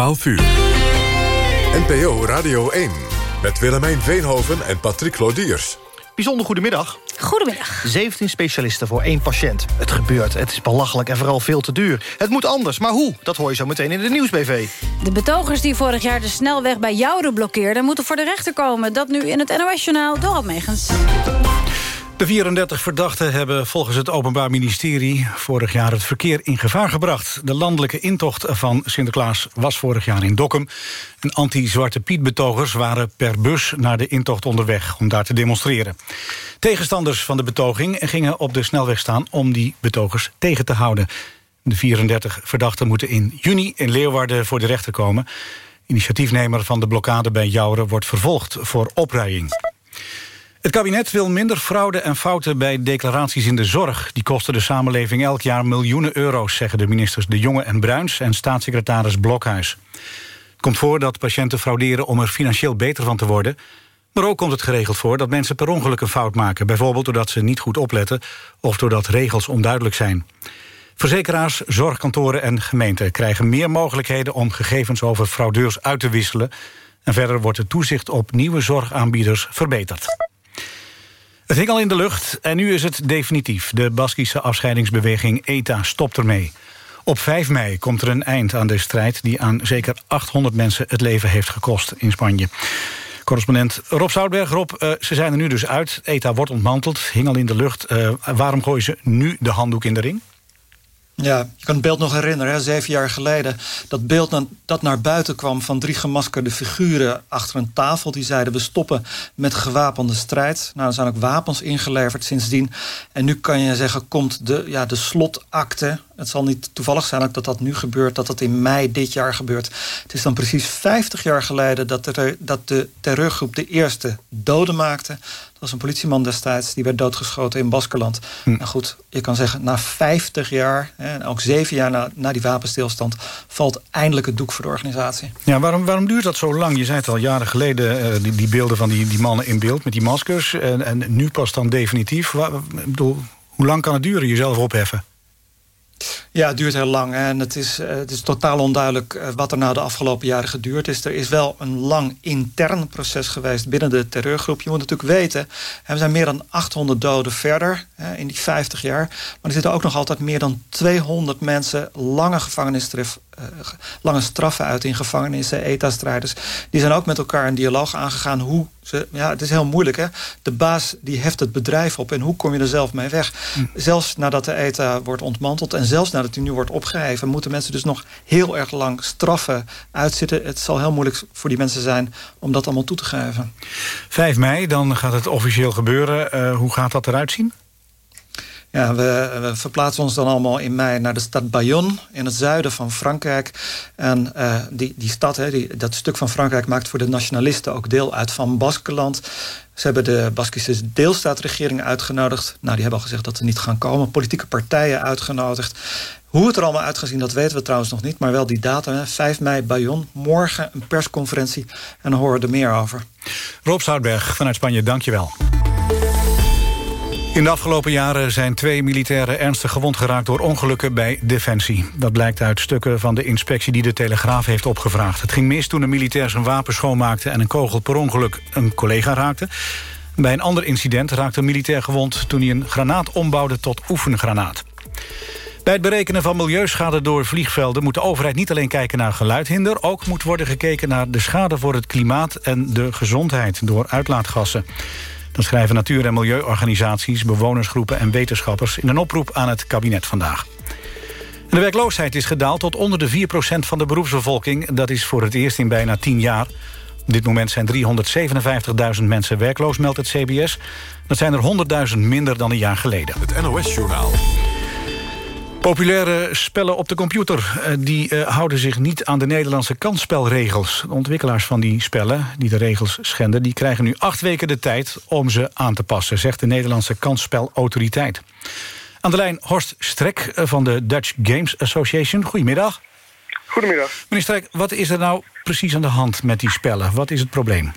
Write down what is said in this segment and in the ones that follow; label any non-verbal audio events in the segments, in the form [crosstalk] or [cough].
12 uur. NPO Radio 1 met Willemijn Veenhoven en Patrick Lodiers. Bijzonder goedemiddag. Goedemiddag. 17 specialisten voor één patiënt. Het gebeurt, het is belachelijk en vooral veel te duur. Het moet anders, maar hoe? Dat hoor je zo meteen in de Nieuwsbv. De betogers die vorig jaar de snelweg bij Joure blokkeerden... moeten voor de rechter komen. Dat nu in het NOS-journaal Dorald Megens. De 34 verdachten hebben volgens het Openbaar Ministerie... vorig jaar het verkeer in gevaar gebracht. De landelijke intocht van Sinterklaas was vorig jaar in Dokkum. En anti-Zwarte Piet-betogers waren per bus naar de intocht onderweg... om daar te demonstreren. Tegenstanders van de betoging gingen op de snelweg staan... om die betogers tegen te houden. De 34 verdachten moeten in juni in Leeuwarden voor de rechter komen. Initiatiefnemer van de blokkade bij Jouren wordt vervolgd voor opruiing. Het kabinet wil minder fraude en fouten bij declaraties in de zorg. Die kosten de samenleving elk jaar miljoenen euro's... zeggen de ministers De Jonge en Bruins en staatssecretaris Blokhuis. Het komt voor dat patiënten frauderen om er financieel beter van te worden... maar ook komt het geregeld voor dat mensen per ongeluk een fout maken... bijvoorbeeld doordat ze niet goed opletten of doordat regels onduidelijk zijn. Verzekeraars, zorgkantoren en gemeenten krijgen meer mogelijkheden... om gegevens over fraudeurs uit te wisselen... en verder wordt het toezicht op nieuwe zorgaanbieders verbeterd. Het hing al in de lucht en nu is het definitief. De Baskische afscheidingsbeweging ETA stopt ermee. Op 5 mei komt er een eind aan de strijd... die aan zeker 800 mensen het leven heeft gekost in Spanje. Correspondent Rob Zoutberg. Rob, uh, ze zijn er nu dus uit. ETA wordt ontmanteld, hing al in de lucht. Uh, waarom gooien ze nu de handdoek in de ring? Ja, je kan het beeld nog herinneren, hè, zeven jaar geleden. Dat beeld dat naar buiten kwam van drie gemaskerde figuren achter een tafel. Die zeiden we stoppen met gewapende strijd. Nou, er zijn ook wapens ingeleverd sindsdien. En nu kan je zeggen, komt de, ja, de slotakte het zal niet toevallig zijn ook dat dat nu gebeurt, dat dat in mei dit jaar gebeurt. Het is dan precies 50 jaar geleden dat, er, dat de terreurgroep de eerste doden maakte. Dat was een politieman destijds, die werd doodgeschoten in Baskerland. Hm. Nou goed, je kan zeggen, na 50 jaar, en ook zeven jaar na, na die wapenstilstand... valt eindelijk het doek voor de organisatie. Ja, waarom, waarom duurt dat zo lang? Je zei het al jaren geleden, uh, die, die beelden van die, die mannen in beeld met die maskers. En, en nu pas dan definitief. Waar, bedoel, hoe lang kan het duren, jezelf opheffen? Ja, het duurt heel lang. En het is, eh, het is totaal onduidelijk eh, wat er nou de afgelopen jaren geduurd is. Er is wel een lang intern proces geweest binnen de terreurgroep. Je moet natuurlijk weten, er zijn meer dan 800 doden verder in die 50 jaar. Maar er zitten ook nog altijd meer dan 200 mensen lange gevangenisstraf lange straffen uit in gevangenissen, ETA-strijders. Die zijn ook met elkaar een dialoog aangegaan. Hoe ze, ja, het is heel moeilijk, hè? De baas die heft het bedrijf op en hoe kom je er zelf mee weg? Hm. Zelfs nadat de ETA wordt ontmanteld en zelfs nadat hij nu wordt opgeheven... moeten mensen dus nog heel erg lang straffen uitzitten. Het zal heel moeilijk voor die mensen zijn om dat allemaal toe te geven. 5 mei, dan gaat het officieel gebeuren. Uh, hoe gaat dat eruit zien? Ja, we, verplaatsen ons dan allemaal in mei naar de stad Bayonne... in het zuiden van Frankrijk. En uh, die, die stad, hè, die, dat stuk van Frankrijk... maakt voor de nationalisten ook deel uit van Baskeland. Ze hebben de Baskische deelstaatregering uitgenodigd. Nou, die hebben al gezegd dat ze niet gaan komen. Politieke partijen uitgenodigd. Hoe het er allemaal uit zien, dat weten we trouwens nog niet. Maar wel die datum, hè, 5 mei Bayonne. Morgen een persconferentie en dan horen we er meer over. Rob Zoutberg vanuit Spanje, dankjewel. In de afgelopen jaren zijn twee militairen ernstig gewond geraakt... door ongelukken bij Defensie. Dat blijkt uit stukken van de inspectie die de Telegraaf heeft opgevraagd. Het ging mis toen een militair zijn wapen schoonmaakte... en een kogel per ongeluk een collega raakte. Bij een ander incident raakte een militair gewond... toen hij een granaat ombouwde tot oefengranaat. Bij het berekenen van milieuschade door vliegvelden... moet de overheid niet alleen kijken naar geluidhinder... ook moet worden gekeken naar de schade voor het klimaat en de gezondheid... door uitlaatgassen. Dat schrijven natuur- en milieuorganisaties, bewonersgroepen en wetenschappers... in een oproep aan het kabinet vandaag. de werkloosheid is gedaald tot onder de 4% van de beroepsbevolking. Dat is voor het eerst in bijna 10 jaar. Op dit moment zijn 357.000 mensen werkloos, meldt het CBS. Dat zijn er 100.000 minder dan een jaar geleden. Het NOS-journaal. Populaire spellen op de computer eh, die uh, houden zich niet aan de Nederlandse kansspelregels. De ontwikkelaars van die spellen, die de regels schenden... die krijgen nu acht weken de tijd om ze aan te passen... zegt de Nederlandse kansspelautoriteit. Aan de lijn Horst Strek eh, van de Dutch Games Association. Goedemiddag. Goedemiddag. Meneer Strek, wat is er nou precies aan de hand met die spellen? Wat is het probleem?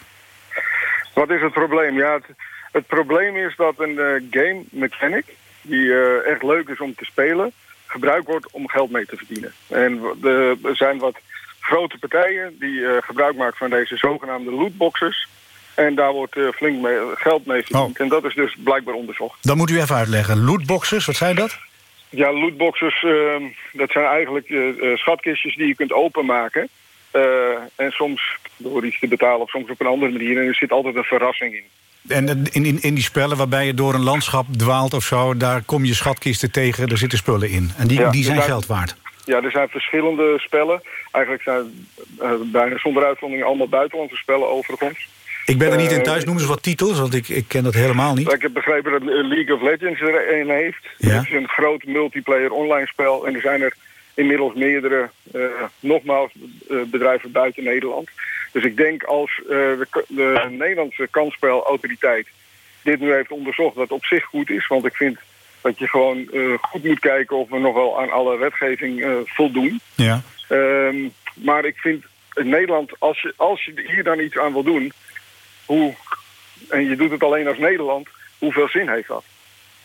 Wat is het probleem? Ja, het, het probleem is dat een uh, game mechanic... die uh, echt leuk is om te spelen gebruikt wordt om geld mee te verdienen. En er zijn wat grote partijen die gebruik maken van deze zogenaamde lootboxes. En daar wordt flink mee, geld mee verdiend. Oh. En dat is dus blijkbaar onderzocht. Dan moet u even uitleggen. Lootboxes, wat zijn dat? Ja, lootboxes, ehm, dat zijn eigenlijk schatkistjes die je kunt openmaken. en soms door iets te betalen of soms op een andere manier. En er zit altijd een verrassing in. En in, in, in die spellen waarbij je door een landschap dwaalt of zo... daar kom je schatkisten tegen, er zitten spullen in. En die, die zijn geld waard. Ja, er zijn verschillende spellen. Eigenlijk zijn uh, bijna zonder uitzondering allemaal buitenlandse spellen overigens. Ik ben er niet in eh, thuis, noem eens wat titels, want ik, ik ken dat helemaal niet. Ik heb begrepen dat League of Legends er een heeft. Ja? Het is een groot multiplayer online spel. En er zijn er inmiddels meerdere, uh, nogmaals, bedrijven buiten Nederland. Dus ik denk als uh, de, de, Nederlandse kansspelautoriteit dit nu heeft onderzocht... wat op zich goed is, want ik vind dat je gewoon uh, goed moet kijken... of we nog wel aan alle wetgeving uh, voldoen. Ja. Um, maar ik vind in Nederland, als je, als je hier dan iets aan wil doen... Hoe, en je doet het alleen als Nederland, hoeveel zin heeft dat?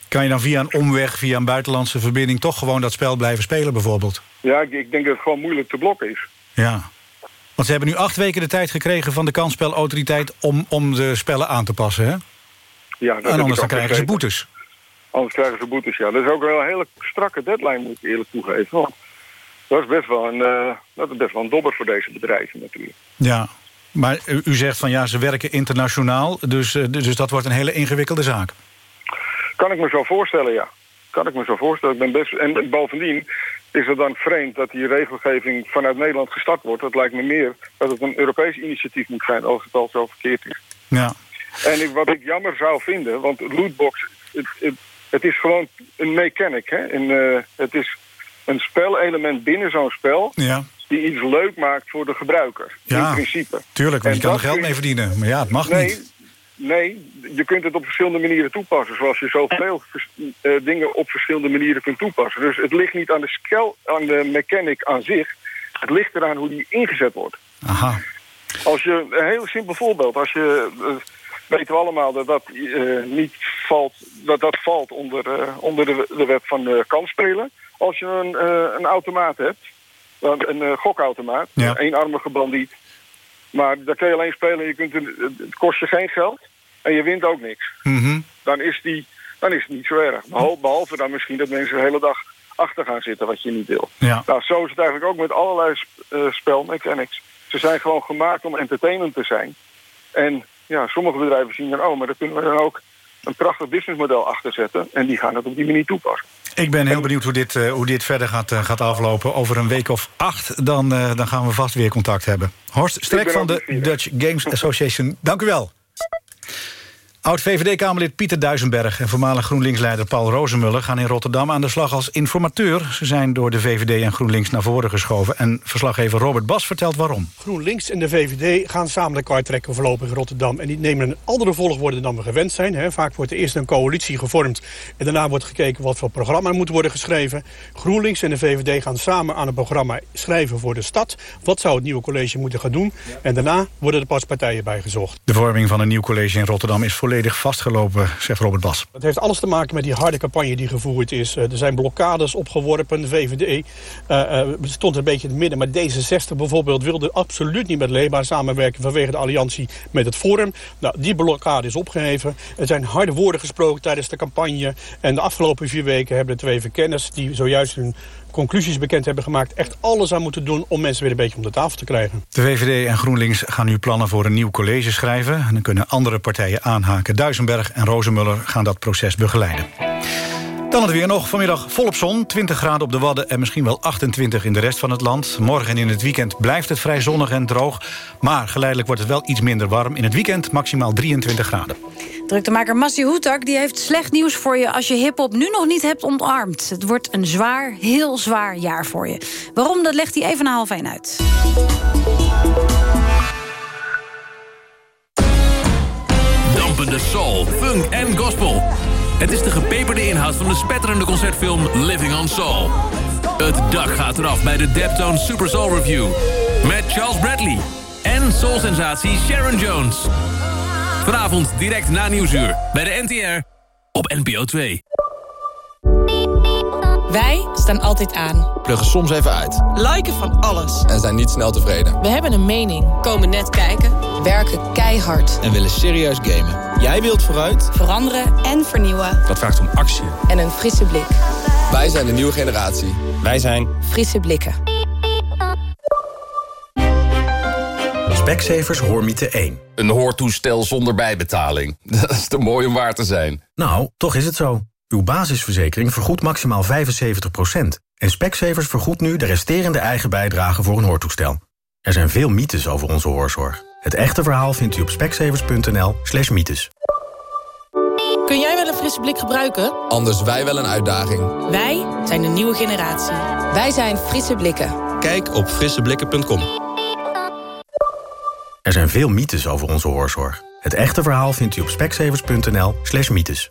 Kan je dan via een omweg, via een buitenlandse verbinding... toch gewoon dat spel blijven spelen bijvoorbeeld? Ja, ik, ik denk dat het gewoon moeilijk te blokken is. Ja. Want ze hebben nu acht weken de tijd gekregen van de kansspelautoriteit... om, om de spellen aan te passen, hè? Ja, en anders dan krijgen ze boetes. Anders krijgen ze boetes, ja. Dat is ook wel een hele strakke deadline, moet ik eerlijk toegeven. Want dat is best wel een, uh, dat is best wel een dobber voor deze bedrijven natuurlijk. Ja, maar u zegt van ja, ze werken internationaal... dus, uh, dus dat wordt een hele ingewikkelde zaak. Kan ik me zo voorstellen, ja. Kan ik me zo voorstellen. Ik ben best, en bovendien, is het dan vreemd dat die regelgeving vanuit Nederland gestart wordt. Dat lijkt me meer dat het een Europees initiatief moet zijn als het al zo verkeerd is. Ja. En ik, wat ik jammer zou vinden, want lootbox, het, het, het is gewoon een mechanic. Hè? uh, het is een spelelement binnen zo'n spel... Ja. die iets leuk maakt voor de gebruiker, ja, in principe. tuurlijk, want je kan er geld mee verdienen. Maar ja, het mag nee, niet. Nee, je kunt het op verschillende manieren toepassen. Zoals je zoveel uh, dingen op verschillende manieren kunt toepassen. Dus het ligt niet aan de, skel, aan de mechanic aan zich. Het ligt eraan hoe die ingezet wordt. Aha. Als je, een heel simpel voorbeeld. Als je, uh, weten we allemaal dat dat uh, niet valt, dat dat valt onder, onder de, de wet van kansspelen. Als je een, een automaat hebt, een gokautomaat, ja. een eenarmige bandiet maar daar kun je alleen spelen en je kunt, het kost je geen geld. En je wint ook niks. Mhm. dan, is die, dan is het niet zo erg. Behalve, behalve dan misschien dat mensen de hele dag achter gaan zitten wat je niet wil. Ja. Nou, zo is het eigenlijk ook met allerlei uh, spelmechanics. Ze zijn gewoon gemaakt om entertainment te zijn. En ja, sommige bedrijven zien dan, oh, maar daar kunnen we dan ook een prachtig businessmodel achter zetten. En die gaan het op die manier toepassen. Ik ben heel benieuwd hoe dit, uh, hoe dit verder gaat, uh, gaat aflopen. Over een week of acht, dan, uh, dan gaan we vast weer contact hebben. Horst Strek van de Dutch Games Association, dank u wel. Oud-VVD-Kamerlid Pieter Duisenberg en voormalig GroenLinks-leider Paul Rozenmuller... gaan in Rotterdam aan de slag als informateur. Ze zijn door de VVD en GroenLinks naar voren geschoven. En verslaggever Robert Bas vertelt waarom. GroenLinks en de VVD gaan samen de kaart trekken voorlopig in Rotterdam. En die nemen een andere volgorde dan we gewend zijn. Vaak wordt er eerst een coalitie gevormd... en daarna wordt gekeken wat voor programma moet worden geschreven. GroenLinks en de VVD gaan samen aan een programma schrijven voor de stad. Wat zou het nieuwe college moeten gaan doen? En daarna worden er pas partijen bijgezocht. De vorming van een nieuw college in Rotterdam is volledig vastgelopen, zegt Robert Bas. Het heeft alles te maken met die harde campagne die gevoerd is. Eh, er zijn blokkades opgeworpen. De VVD uh, uh, stond een beetje in het midden. Maar D66 bijvoorbeeld wilde absoluut niet met Leefbaar samenwerken... vanwege de alliantie met het Forum. Nou, die blokkade is opgeheven. Er zijn harde woorden gesproken tijdens de campagne. En de afgelopen vier weken hebben de twee verkenners... die zojuist hun conclusies bekend hebben gemaakt... echt alles aan moeten doen om mensen weer een beetje om de tafel te krijgen. De VVD en GroenLinks gaan nu plannen voor een nieuw college schrijven. En dan kunnen andere partijen aanhaken. Duisenberg en Rozenmuller gaan dat proces begeleiden. Dan het weer nog. Vanmiddag volop zon. 20 graden op de Wadden en misschien wel 28 in de rest van het land. Morgen en in het weekend blijft het vrij zonnig en droog. Maar geleidelijk wordt het wel iets minder warm. In het weekend maximaal 23 graden. Druktemaker Massi Hoetak die heeft slecht nieuws voor je... als je hiphop nu nog niet hebt ontarmd. Het wordt een zwaar, heel zwaar jaar voor je. Waarom, dat legt hij even na half 1 uit. Dampende soul, funk en gospel. Het is de gepeperde inhoud van de spetterende concertfilm Living on Soul. Het dak gaat eraf bij de Deptone Super Soul Review. Met Charles Bradley en soul-sensatie Sharon Jones. Vanavond direct na Nieuwsuur bij de NTR op NPO 2. Wij staan altijd aan. Pluggen soms even uit. Liken van alles. En zijn niet snel tevreden. We hebben een mening. Komen net kijken. Werken keihard. En willen serieus gamen. Jij wilt vooruit. Veranderen en vernieuwen. Dat vraagt om actie. En een frisse blik. Wij zijn de nieuwe generatie. Wij zijn... Frisse blikken. Specsavers Hoormiete 1. Een hoortoestel zonder bijbetaling. [laughs] Dat is te mooi om waar te zijn. Nou, toch is het zo. Uw basisverzekering vergoedt maximaal 75%. En Specsavers vergoedt nu de resterende eigen bijdrage voor een hoortoestel. Er zijn veel mythes over onze hoorzorg. Het echte verhaal vindt u op specsavers.nl slash mythes. Kun jij wel een frisse blik gebruiken? Anders wij wel een uitdaging. Wij zijn de nieuwe generatie. Wij zijn Frisse Blikken. Kijk op frisseblikken.com. Er zijn veel mythes over onze hoorzorg. Het echte verhaal vindt u op specsavers.nl slash mythes.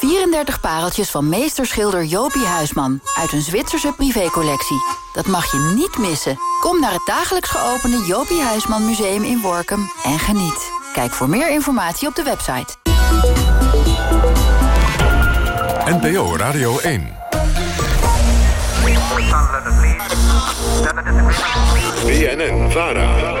34 pareltjes van meesterschilder Jopie Huisman... uit een Zwitserse privécollectie. Dat mag je niet missen. Kom naar het dagelijks geopende Jopie Huisman Museum in Workum en geniet. Kijk voor meer informatie op de website. NPO Radio 1. BNN Vara.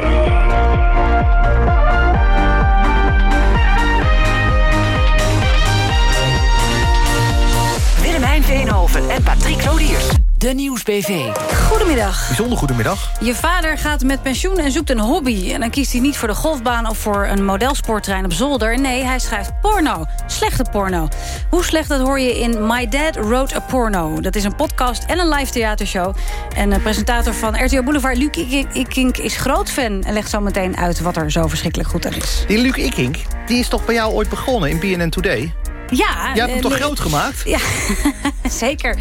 Veenhoven en Patrick Lodiers. De Nieuwsbv. Goedemiddag. Bijzonder goedemiddag. Je vader gaat met pensioen en zoekt een hobby. En dan kiest hij niet voor de golfbaan of voor een modelsporttrein op zolder. Nee, hij schrijft porno. Slechte porno. Hoe slecht, dat hoor je in My Dad Wrote a Porno. Dat is een podcast en een live theatershow. En de presentator van RTO Boulevard, Luc Ikink, is groot fan... en legt zo meteen uit wat er zo verschrikkelijk goed aan is. Die Luc Ikink, die is toch bij jou ooit begonnen in BNN Today? Ja. Jij hebt hem eh, toch groot gemaakt? Ja, [laughs] zeker.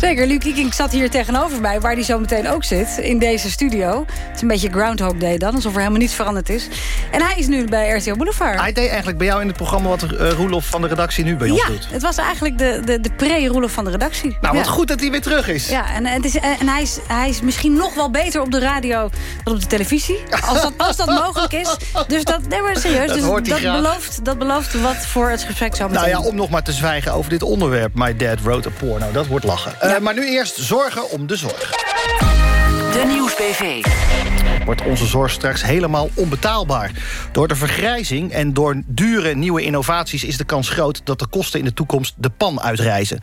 Zeker. Luc Ikink zat hier tegenover mij, waar hij zo meteen ook zit, in deze studio. Het is een beetje Groundhog Day dan, alsof er helemaal niets veranderd is. En hij is nu bij RTO Boulevard. Hij deed eigenlijk bij jou in het programma... wat uh, Roelof van de redactie nu bij ons ja, doet. het was eigenlijk de, de, de pre-Roelof van de redactie. Nou, wat Ja. goed dat hij weer terug is. Ja, en, het is, en hij, is, hij is misschien nog wel beter op de radio dan op de televisie. Als dat, als dat mogelijk is. Dus dat, nee, maar serieus. Dat dus dat, belooft, dat belooft wat voor het gesprek zo meteen. Nou ja, om nog maar te zwijgen over dit onderwerp. My dad wrote a porno. Dat wordt lachen. Eh, maar nu eerst zorgen om de zorg. De Nieuwsbv. Wordt onze zorg straks helemaal onbetaalbaar. Door de vergrijzing en door dure nieuwe innovaties... is de kans groot dat de kosten in de toekomst de pan uitreizen.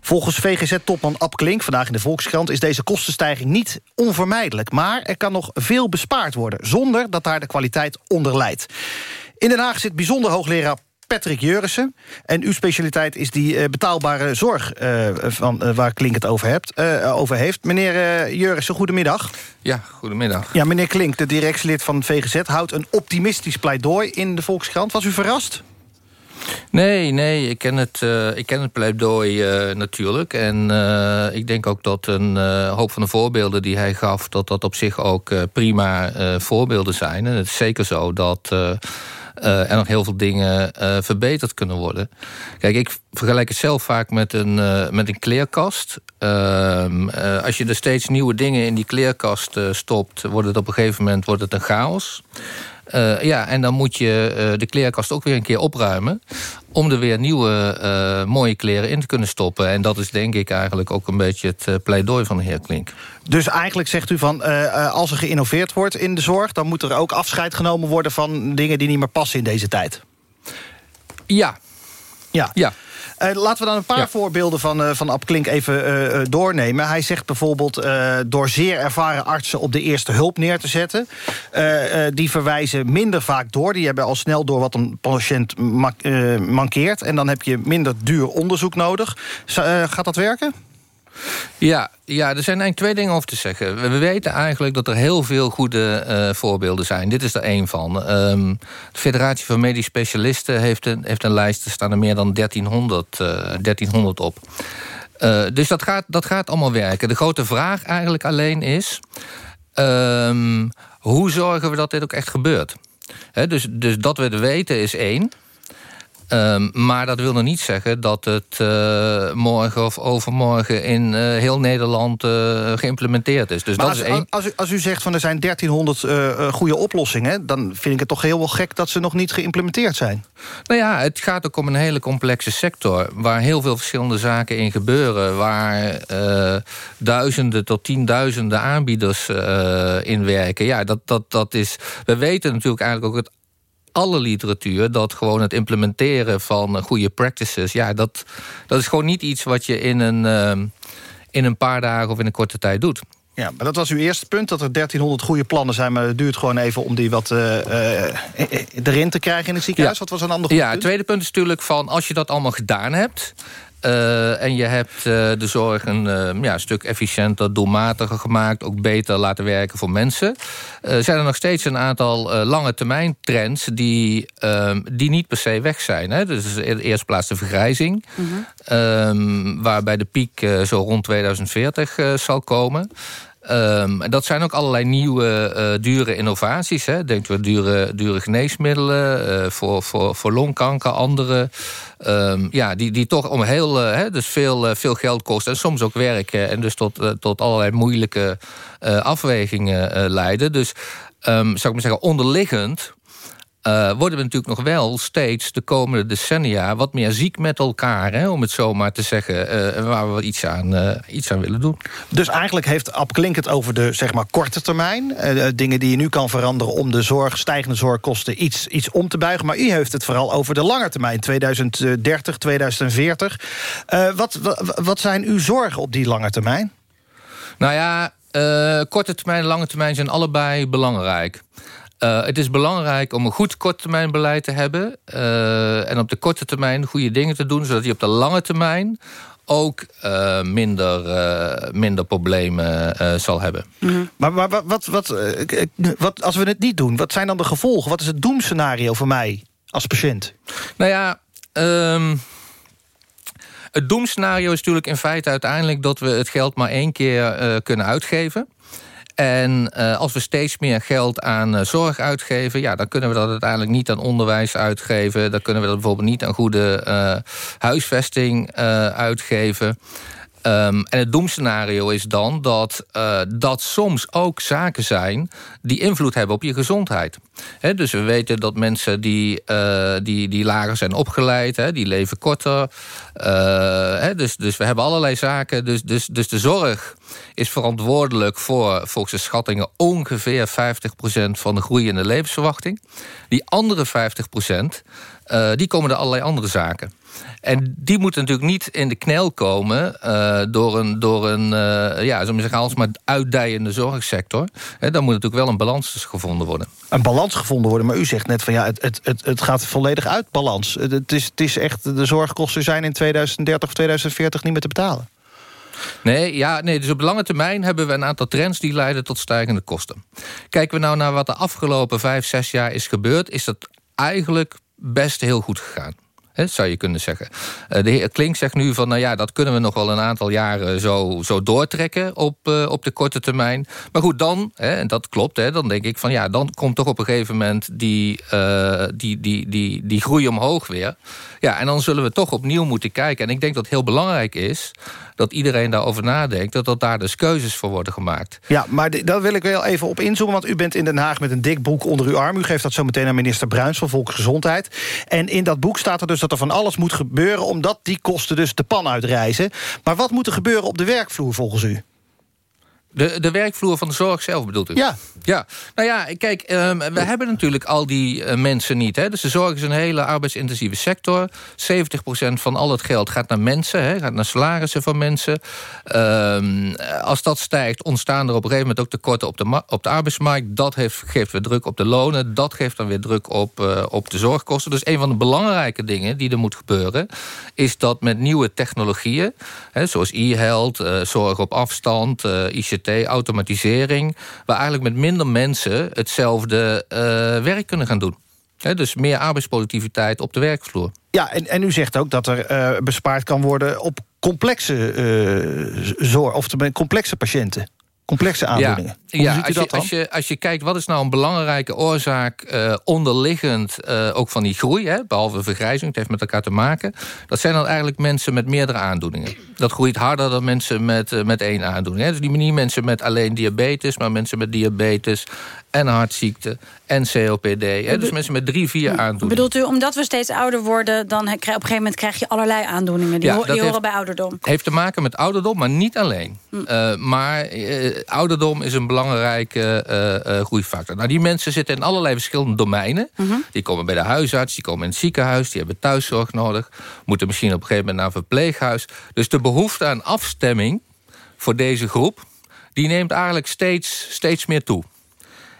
Volgens VGZ-topman Ab Klink, vandaag in de Volkskrant... is deze kostenstijging niet onvermijdelijk. Maar er kan nog veel bespaard worden... zonder dat daar de kwaliteit onder leidt. In Den Haag zit bijzonder hoogleraar Patrick Jurissen. En uw specialiteit is die eh, betaalbare zorg eh, van, eh, waar Klink het over, hebt, over heeft. Meneer Jurissen, goedemiddag. Ja, goedemiddag. Ja, meneer Klink, de directielid van VGZ... houdt een optimistisch pleidooi in de Volkskrant. Was u verrast? Nee, nee, ik ken het, ik ken het pleidooi natuurlijk. En ik denk ook dat een hoop van de voorbeelden die hij gaf... dat dat op zich ook prima voorbeelden zijn. En het is zeker zo dat... eh, er nog heel veel dingen eh, verbeterd kunnen worden. Kijk, ik vergelijk het zelf vaak met een, eh, met een kleerkast. Ehm, eh, als je er steeds nieuwe dingen in die kleerkast stopt... wordt het op een gegeven moment wordt het een chaos. Eh, ja, en dan moet je eh, de kleerkast ook weer een keer opruimen... om er weer nieuwe eh, mooie kleren in te kunnen stoppen. En dat is denk ik eigenlijk ook een beetje het pleidooi van de heer Klink. Dus eigenlijk zegt u van, als er geïnnoveerd wordt in de zorg... dan moet er ook afscheid genomen worden van dingen die niet meer passen in deze tijd. Ja. Ja. ja. Eh, laten we dan een paar Ja. voorbeelden van, eh, van Ab Klink even eh, doornemen. Hij zegt bijvoorbeeld door zeer ervaren artsen op de eerste hulp neer te zetten. die verwijzen minder vaak door. Die hebben al snel door wat een patiënt ma- mankeert. En dan heb je minder duur onderzoek nodig. Gaat dat werken? Ja, ja, er zijn eigenlijk twee dingen over te zeggen. We we weten eigenlijk dat er heel veel goede eh, voorbeelden zijn. Dit is er één van. Ehm, de Federatie van Medisch Specialisten heeft een, heeft een lijst. Er staan er meer dan 1300, eh, 1300 op. Eh, dus dat gaat, dat gaat allemaal werken. De grote vraag eigenlijk alleen is... ehm, hoe zorgen we dat dit ook echt gebeurt? dus, dus dat we het weten is één. Um, maar dat wil nog niet zeggen dat het uh, morgen of overmorgen in uh, heel Nederland uh, geïmplementeerd is. Dus maar dat als, is één. Als, u, als u zegt van er zijn 1300 goede oplossingen... dan vind ik het toch heel wel gek dat ze nog niet geïmplementeerd zijn. Nou ja, het gaat ook om een hele complexe sector... waar heel veel verschillende zaken in gebeuren... waar duizenden tot tienduizenden aanbieders in werken. Ja, dat, dat, dat is... We weten natuurlijk eigenlijk ook het alle literatuur... dat gewoon het implementeren van goede practices... ja, dat, dat is gewoon niet iets wat je in een, uh, in een paar dagen of in een korte tijd doet. Ja, maar dat was uw eerste punt, dat er 1300 goede plannen zijn... maar het duurt gewoon even om die wat uh, uh, erin te krijgen in het ziekenhuis. Ja. Wat was een ander Ja, punt? het tweede punt is natuurlijk van... als je dat allemaal gedaan hebt... Uh, en je hebt uh, de zorg een, uh, ja, een stuk efficiënter, doelmatiger gemaakt... ook beter laten werken voor mensen. zijn er nog steeds een aantal lange termijn trends... Die, ehm, die niet per se weg zijn. Hè? Dus in de eerste plaats de vergrijzing... Mm -hmm. waarbij de piek zo rond 2040 zal komen... Um, dat zijn ook allerlei nieuwe uh, dure innovaties. Hè. Denk we dure, dure geneesmiddelen uh, voor, voor, voor longkanker, andere. Um, ja, die, die toch om heel hè, dus veel, veel geld kosten en soms ook werken. En dus tot, tot allerlei moeilijke afwegingen leiden. Dus um, zou ik maar zeggen, onderliggend uh, worden we natuurlijk nog wel steeds de komende decennia... wat meer ziek met elkaar, hè, om het zo maar te zeggen... Uh, waar we iets aan, uh, iets aan willen doen. Dus eigenlijk heeft Ab Klink het over de zeg maar, korte termijn. dingen die je nu kan veranderen om de zorg, stijgende zorgkosten iets, iets om te buigen. Maar u heeft het vooral over de lange termijn, 2030, 2040. wat, wat, wat zijn uw zorgen op die lange termijn? Nou ja, korte termijn en lange termijn zijn allebei belangrijk. Uh, het is belangrijk om een goed korttermijnbeleid te hebben. Uh, en op de korte termijn goede dingen te doen... zodat je op de lange termijn ook uh, minder, minder problemen zal hebben. Mm -hmm. Maar, maar wat, wat, wat, als we het niet doen, wat zijn dan de gevolgen? Wat is het doemscenario voor mij als patiënt? Nou ja... Um, het doemscenario is natuurlijk in feite uiteindelijk... dat we het geld maar één keer kunnen uitgeven... En uh, als we steeds meer geld aan uh, zorg uitgeven... Ja, dan kunnen we dat uiteindelijk niet aan onderwijs uitgeven. Dan kunnen we dat bijvoorbeeld niet aan goede uh, huisvesting uitgeven. Um, en het doemscenario is dan dat uh, dat soms ook zaken zijn... die invloed hebben op je gezondheid. He, dus we weten dat mensen die, uh, die, die lager zijn opgeleid... Die leven korter. He, dus, dus we hebben allerlei zaken. Dus, dus, dus de zorg is verantwoordelijk voor, volgens de schattingen... ongeveer 50% van de groeiende levensverwachting. Die andere 50% die komen door allerlei andere zaken. En die moeten natuurlijk niet in de knel komen uh, door een, door een uh, ja, zo zeggen, alsmaar uitdijende zorgsector. He, dan moet natuurlijk wel een balans gevonden worden. Een balans gevonden worden, maar u zegt net van ja, het, het, het, het gaat volledig uit balans. Het is, het is echt, de zorgkosten zijn in 2030 of 2040 niet meer te betalen. Nee, ja, nee, dus op lange termijn hebben we een aantal trends... die leiden tot stijgende kosten. Kijken we nou naar wat de afgelopen vijf, zes jaar is gebeurd... is dat eigenlijk best heel goed gegaan. Zou je kunnen zeggen. Uh, de heer Klink zegt nu van, nou ja, dat kunnen we nog wel een aantal jaren zo, zo doortrekken op, uh, op de korte termijn. Maar goed, dan, en dat klopt, dan denk ik van ja, dan komt toch op een gegeven moment die, uh, die, die, die, die groei omhoog weer. Ja, en dan zullen we toch opnieuw moeten kijken. En ik denk dat het heel belangrijk is dat iedereen daarover nadenkt... dat, dat daar dus keuzes voor worden gemaakt. Ja, maar daar wil ik wel even op inzoomen... want u bent in Den Haag met een dik boek onder uw arm. U geeft dat zo meteen aan minister Bruins van Volksgezondheid. En in dat boek staat er dus dat er van alles moet gebeuren... omdat die kosten dus de pan uitreizen. Maar wat moet er gebeuren op de werkvloer volgens u? De, de werkvloer van de zorg zelf bedoelt u? Ja. ja. Nou ja, kijk, um, we hebben natuurlijk al die uh, mensen niet. Hè? Dus de zorg is een hele arbeidsintensieve sector. 70% van al het geld gaat naar mensen, hè? gaat naar salarissen van mensen. Um, als dat stijgt, ontstaan er op een gegeven moment ook tekorten op de, op de arbeidsmarkt. Dat heeft, geeft weer druk op de lonen. Dat geeft dan weer druk op, uh, op de zorgkosten. Dus een van de belangrijke dingen die er moet gebeuren... is dat met nieuwe technologieën, hè, zoals e-health, uh, zorg op afstand, ICT automatisering... waar eigenlijk met minder mensen hetzelfde uh, werk kunnen gaan doen. Dus meer arbeidsproductiviteit op de werkvloer. Ja, en, en u zegt ook dat er uh, bespaard kan worden op complexe uh, zorg... of complexe patiënten. Complexe aandoeningen. Ja, ziet u als, dat je, als, je, als je kijkt wat is nou een belangrijke oorzaak eh, onderliggend eh, ook van die groei, hè, behalve vergrijzing, het heeft met elkaar te maken. Dat zijn dan eigenlijk mensen met meerdere aandoeningen. Dat groeit harder dan mensen met, eh, met één aandoening. Hè. Dus die niet mensen met alleen diabetes, maar mensen met diabetes en hartziekte en COPD. Hè. Dus mensen met drie, vier aandoeningen. Bedoelt u, omdat we steeds ouder worden... dan op een gegeven moment krijg je allerlei aandoeningen. Die, Ja, ho- dat die horen heeft- bij ouderdom. heeft te maken met ouderdom, maar niet alleen. Hm. Eh, maar eh, ouderdom is een belangrijke eh, groeifactor. Nou, die mensen zitten in allerlei verschillende domeinen. Mhm. Die komen bij de huisarts, die komen in het ziekenhuis... die hebben thuiszorg nodig, moeten misschien op een gegeven moment naar een verpleeghuis. Dus de behoefte aan afstemming voor deze groep... die neemt eigenlijk steeds, steeds meer toe.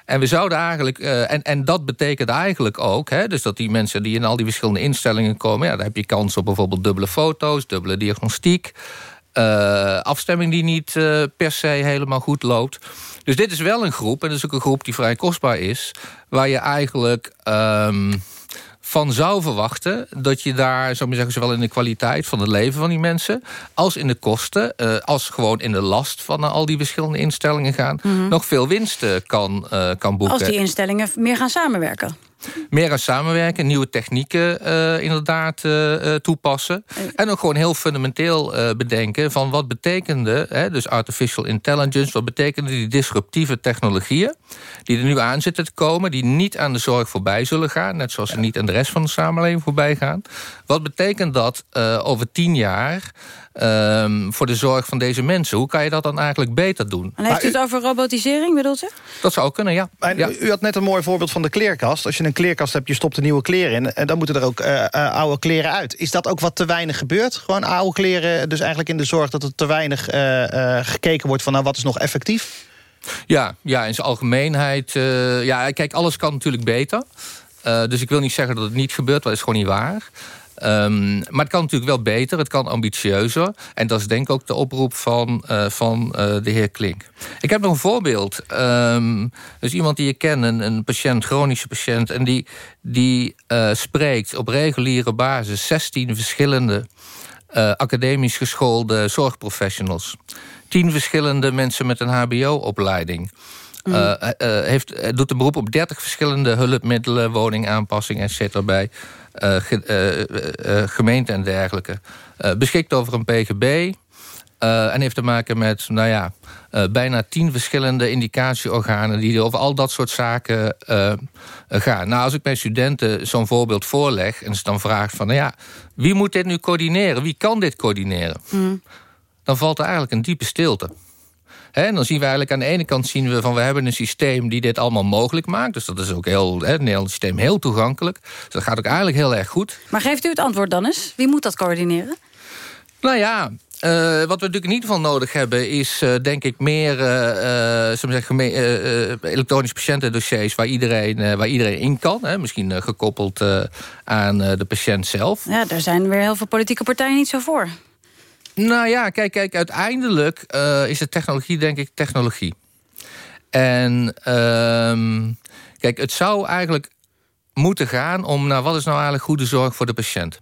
En we zouden eigenlijk, eh, en, en dat betekent eigenlijk ook, hè, dus dat die mensen die in al die verschillende instellingen komen, ja, daar heb je kans op bijvoorbeeld dubbele foto's, dubbele diagnostiek, eh, afstemming die niet eh, per se helemaal goed loopt. Dus dit is wel een groep, en dat is ook een groep die vrij kostbaar is, waar je eigenlijk. ehm, van zou verwachten dat je daar, zou ik zeggen, zowel in de kwaliteit van het leven van die mensen, als in de kosten, eh, als gewoon in de last van eh, al die verschillende instellingen gaan, Mhm. nog veel winst eh, kan, eh, kan boeken. Als die instellingen meer gaan samenwerken. Meer aan samenwerken, nieuwe technieken eh, inderdaad eh, eh, toepassen. En ook gewoon heel fundamenteel bedenken van wat betekende, hè, dus artificial intelligence, wat betekenen die disruptieve technologieën die er nu aan zitten te komen, die niet aan de zorg voorbij zullen gaan, net zoals ze niet aan de rest van de samenleving voorbij gaan. Wat betekent dat over tien jaar ehm, voor de zorg van deze mensen? Hoe kan je dat dan eigenlijk beter doen? En heeft u het over robotisering, bedoelt u? Dat zou kunnen, ja. En ja. U had net een mooi voorbeeld van de kleerkast. Als je een kleerkast hebt, je stopt er nieuwe kleren in... en dan moeten er ook eh, eh, oude kleren uit. Is dat ook wat te weinig gebeurt? Gewoon oude kleren, dus eigenlijk in de zorg... dat er te weinig eh, eh, gekeken wordt van nou, wat is nog effectief? Ja, ja in zijn algemeenheid. eh, ja, kijk, alles kan natuurlijk beter. Eh, dus ik wil niet zeggen dat het niet gebeurt, want dat is gewoon niet waar. Ehm, maar het kan natuurlijk wel beter, het kan ambitieuzer. En dat is denk ik ook de oproep van, eh, van eh, de heer Klink. Ik heb nog een voorbeeld. Ehm dus iemand die ik ken, een, een patiënt, chronische patiënt... en die, die eh, spreekt op reguliere basis 16 verschillende... academisch geschoolde zorgprofessionals. Tien verschillende mensen met een hbo-opleiding. Mm. Heeft, doet een beroep op 30 verschillende hulpmiddelen, woningaanpassing, et cetera, bij ge- eh, eh, eh, gemeenten en dergelijke. Beschikt over een PGB. en heeft te maken met, nou ja, bijna tien verschillende indicatieorganen die over al dat soort zaken gaan. Nou, als ik mijn studenten zo'n voorbeeld voorleg en ze dan vraagt van, nou ja, wie moet dit nu coördineren? Wie kan dit coördineren? dan valt er eigenlijk een diepe stilte. En dan zien we eigenlijk aan de ene kant zien we van we hebben een systeem die dit allemaal mogelijk maakt. Dus dat is ook heel, het Nederlandse systeem heel toegankelijk. Dus dat gaat ook eigenlijk heel erg goed. Maar geeft u het antwoord dan eens? Wie moet dat coördineren? Nou ja, eh, wat we natuurlijk in ieder geval nodig hebben... is eh, denk ik meer we zeggen, elektronische patiëntendossiers... waar iedereen, waar iedereen in kan. Hè, misschien gekoppeld aan de patiënt zelf. Ja, daar zijn weer heel veel politieke partijen niet zo voor. Nou ja, kijk, kijk uiteindelijk eh, is de technologie denk ik technologie. En ehm, kijk, het zou eigenlijk moeten gaan om... nou, wat is nou eigenlijk goede zorg voor de patiënt?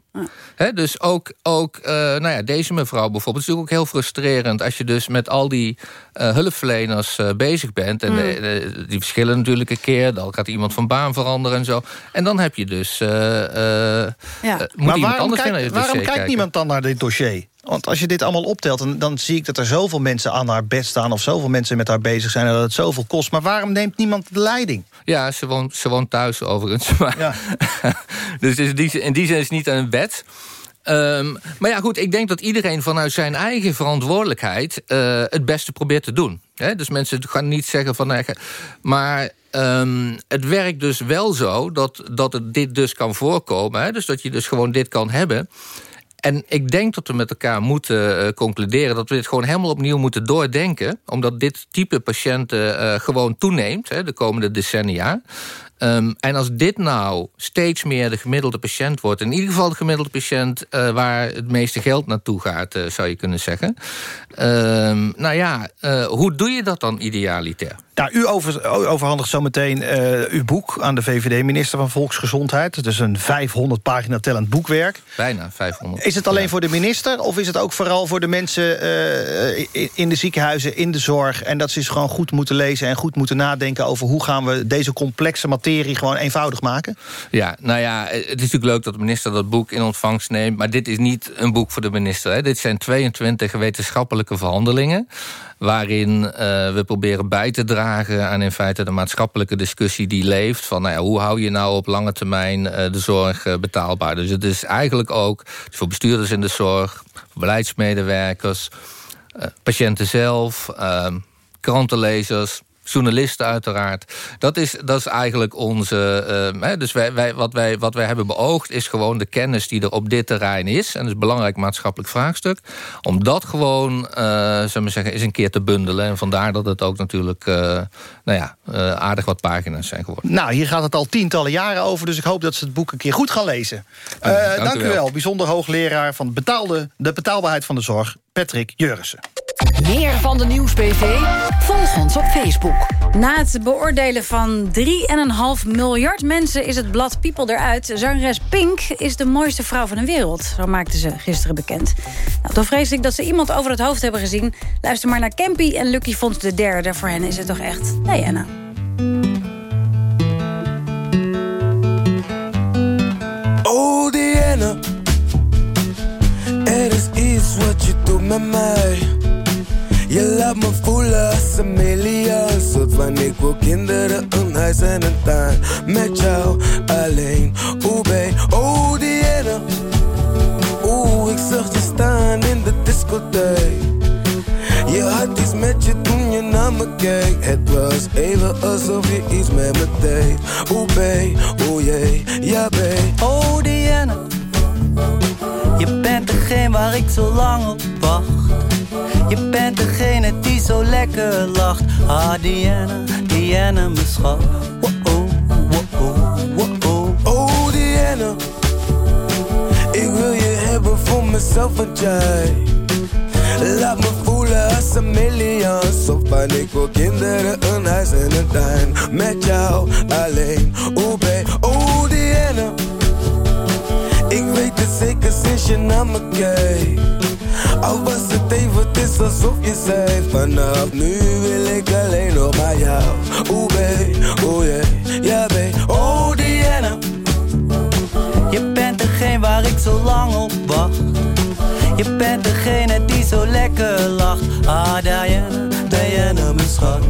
Hè, dus ook, ook eh, nou ja, deze mevrouw bijvoorbeeld... is natuurlijk ook heel frustrerend... als je dus met al die eh, hulpverleners eh, bezig bent. En Mm. die verschillen natuurlijk een keer. Dan gaat iemand van baan veranderen en zo. En dan heb je dus... eh, eh, Ja. moet het waarom dossier kijkt kijken. niemand dan naar dit dossier? Want als je dit allemaal optelt, dan, dan zie ik dat er zoveel mensen aan haar bed staan... of zoveel mensen met haar bezig zijn en dat het zoveel kost. Maar waarom neemt niemand de leiding? Ja, ze woont, ze woont thuis overigens. [laughs] Maar, [laughs] dus in die, zin- in die zin is het niet aan het Ehm, maar ja, goed, ik denk dat iedereen vanuit zijn eigen verantwoordelijkheid... eh, het beste probeert te doen. Dus mensen gaan niet zeggen van... maar ehm, het werkt dus wel zo dat, dat het dit dus kan voorkomen. Dus dat je dus gewoon dit kan hebben... En ik denk dat we met elkaar moeten eh, concluderen... dat we dit gewoon helemaal opnieuw moeten doordenken. Omdat dit type patiënten eh, gewoon toeneemt de komende decennia. Ehm, en als dit nou steeds meer de gemiddelde patiënt wordt... in ieder geval de gemiddelde patiënt uh, waar het meeste geld naartoe gaat... Uh, zou je kunnen zeggen. Ehm, nou ja, uh, hoe doe je dat dan idealitair? Nou, u over, overhandigt zometeen uw boek aan de VVD, minister van Volksgezondheid. Het is een 500 pagina tellend boekwerk. Bijna 500. Is het alleen ja. voor de minister of is het ook vooral voor de mensen in de ziekenhuizen, in de zorg... en dat ze eens gewoon goed moeten lezen en goed moeten nadenken... over hoe gaan we deze complexe materie gewoon eenvoudig maken? Ja, nou ja, het is natuurlijk leuk dat de minister dat boek in ontvangst neemt... maar dit is niet een boek voor de minister. Hè. Dit zijn 22 wetenschappelijke verhandelingen waarin uh, we proberen bij te dragen aan in feite de maatschappelijke discussie die leeft. Van nou ja, hoe hou je nou op lange termijn uh, de zorg uh, betaalbaar? Dus het is eigenlijk ook voor bestuurders in de zorg, beleidsmedewerkers, patiënten zelf, krantenlezers, journalisten uiteraard. Dat is, dat is eigenlijk onze... Uh, hè, dus wij, wij, wat, wij, wat wij hebben beoogd is gewoon de kennis die er op dit terrein is. En dat is een belangrijk maatschappelijk vraagstuk. Om dat gewoon, uh, zullen we zeggen, eens een keer te bundelen. En vandaar dat het ook natuurlijk uh, nou ja, aardig wat pagina's zijn geworden. Nou, hier gaat het al tientallen jaren over. Dus ik hoop dat ze het boek een keer goed gaan lezen. dank, dank u wel. wel. Bijzonder hoogleraar van betaalde, de betaalbaarheid van de zorg, Patrick Jurissen. Meer van de Nieuwsbv? Volg ons op Facebook. Na het beoordelen van 3,5 miljard mensen is het blad People eruit. Zangeres Pink is de mooiste vrouw van de wereld. Zo maakte ze gisteren bekend. Nou, dan vrees ik dat ze iemand over het hoofd hebben gezien. Luister maar naar Campy en Lucky Fons de derde. Voor hen is het toch echt Diana. Oh Diana Er is iets wat je doet met mij laat me voelen als een miljoen. Soort van ik wil kinderen, een huis en een tuin. Met jou alleen, babe, oh Diana. Oeh, ik zag je staan in de discotheek. Je had iets met je toen je naar me keek. Het was even alsof je iets met me deed. Oeh babe, oeh jee, ja babe. Oh Diana. Je bent degene waar ik zo lang op wacht. Je bent degene die zo lekker lacht. Ah, Diana, Diana, mijn schat. Oh, oh, oh, oh, oh. Oh, Diana. Ik wil je hebben voor mezelf, want jij. Laat me voelen als een miljoen. Zo van ik wil kinderen, een huis en een tuin. Met jou alleen. Oh, babe, oh, Diana. Weet het zeker sinds je naar me kijkt. Al was het even, het is alsof je zei Vanaf nu wil ik alleen nog maar jou. Oeh babe, oeh yeah, ja babe Oh Diana. Je bent degene waar ik zo lang op wacht. Je bent degene die zo lekker lacht. Ah Diana, Diana mijn schat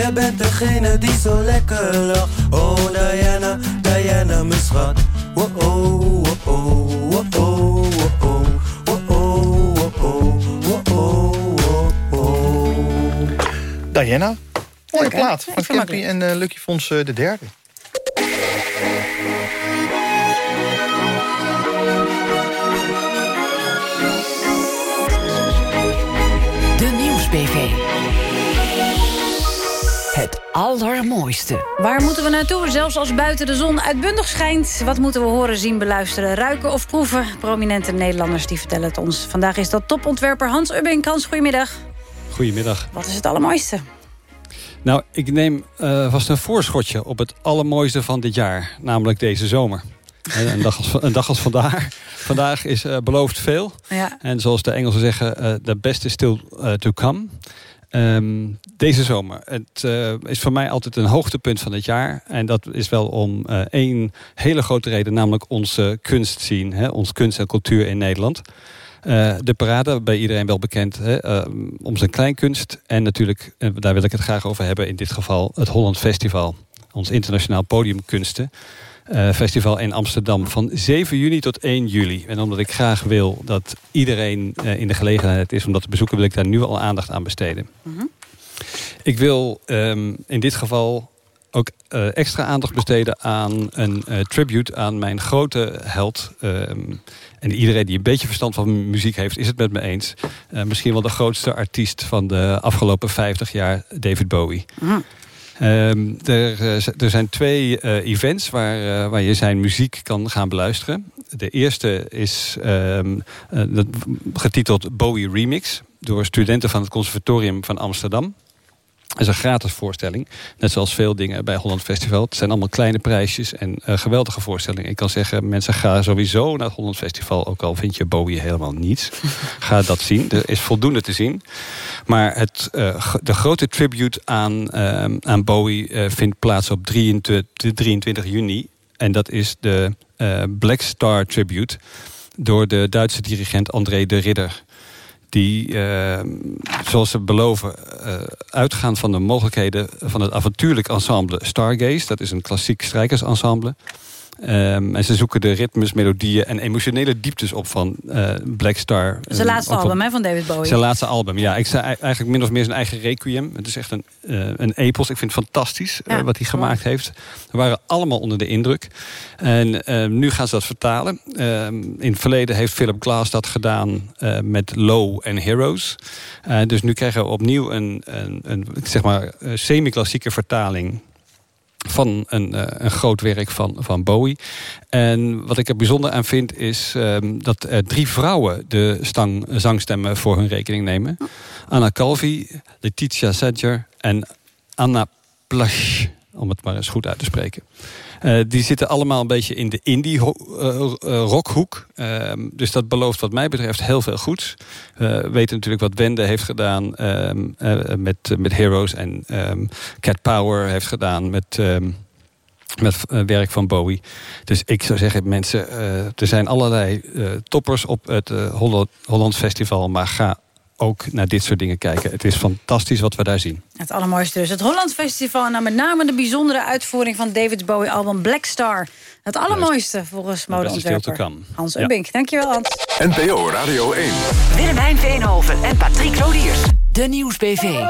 Jij bent degene die zo lekker lacht. Oh Diana, Diana, mijn schat. Oh oh, oh oh, oh oh, oh oh. Diana, mooie plaat van Campy en uh, Lucky Fons uh, de derde. BV. Het allermooiste. Waar moeten we naartoe, zelfs als buiten de zon uitbundig schijnt? Wat moeten we horen, zien, beluisteren, ruiken of proeven? Prominente Nederlanders die vertellen het ons. Vandaag is dat topontwerper Hans Ubbink. Hans, goedemiddag. Goedemiddag. Wat is het allermooiste? Nou, ik neem uh, vast een voorschotje op het allermooiste van dit jaar. Namelijk deze zomer. Een dag als, een dag als vandaag, vandaag is uh, beloofd veel. Ja. En zoals de Engelsen zeggen, uh, the best is still uh, to come. Um, deze zomer. Het is voor mij altijd een hoogtepunt van het jaar. En dat is wel om één hele grote reden, namelijk onze kunst zien. Hè, ons kunst en cultuur in Nederland. de parade, bij iedereen wel bekend, hè, om zijn kleinkunst. En natuurlijk, daar wil ik het graag over hebben, in dit geval het Holland Festival. Ons internationaal podium kunsten. eh, festival in Amsterdam. Van 7 juni tot 1 juli. En omdat ik graag wil dat iedereen in de gelegenheid is om dat te bezoeken... wil ik daar nu al aandacht aan besteden. Mhm. Ik wil ehm, in dit geval ook uh, extra aandacht besteden aan een uh, tribute aan mijn grote held. Um, en iedereen die een beetje verstand van muziek heeft, is het met me eens. Uh, misschien wel de grootste artiest van de afgelopen 50 jaar, David Bowie. Mm. Um, er, er, zijn twee events waar, waar je zijn muziek kan gaan beluisteren. De eerste is um, getiteld Bowie Remix door studenten van het Conservatorium van Amsterdam. Het is een gratis voorstelling. Net zoals veel dingen bij Holland Festival. Het zijn allemaal kleine prijsjes en uh, geweldige voorstellingen. Ik kan zeggen, mensen gaan sowieso naar het Holland Festival. Ook al vind je Bowie helemaal niets. [laughs] Ga dat zien. Er is voldoende te zien. Maar het, uh, de grote tribute aan, uh, aan Bowie vindt plaats op 23, 23 juni. En dat is de Black Star Tribute. Door de Duitse dirigent André de Ridder die, uh, zoals ze beloven, uh, uitgaan van de mogelijkheden van het avontuurlijk ensemble Stargaze. Dat is een klassiek strijkersensemble. Um, en ze zoeken de ritmes, melodieën en emotionele dieptes op van uh, Black Star. Zijn laatste album hè, van David Bowie. Zijn laatste album, ja. Ik zei eigenlijk min of meer zijn eigen requiem. Het is echt een, uh, een epos. Ik vind het fantastisch ja, uh, wat hij gemaakt heeft. We waren allemaal onder de indruk. En ehm, nu gaan ze dat vertalen. Ehm, in het verleden heeft Philip Glass dat gedaan met Low en Heroes. dus nu krijgen we opnieuw een, een, een zeg maar, semi-klassieke vertaling van een, uh, een groot werk van, van Bowie. En wat ik er bijzonder aan vind is um, dat drie vrouwen de stang, zangstemmen voor hun rekening nemen. Anna Calvi, Letitia Sedger en Anna Plasch, om het maar eens goed uit te spreken. Uh, die zitten allemaal een beetje in de indie uh, uh, rockhoek. Ehm, dus dat belooft wat mij betreft heel veel goeds. We weten natuurlijk wat Wende heeft gedaan ehm, met, met Heroes. En um, Cat Power heeft gedaan met met werk van Bowie. Dus ik zou zeggen, mensen, er zijn allerlei toppers op het Holland, Festival. Maar ga ook naar dit soort dingen kijken. Het is fantastisch wat we daar zien. Het allermooiste dus. Het Holland Festival en dan met name de bijzondere uitvoering... van David Bowie album Black Star. Het allermooiste volgens modeontwerper Hans Ubbink. Ja. Dankjewel Hans. NPO Radio 1. Willemijn Veenhoven en Patrick Lodiers. De Nieuwsbv.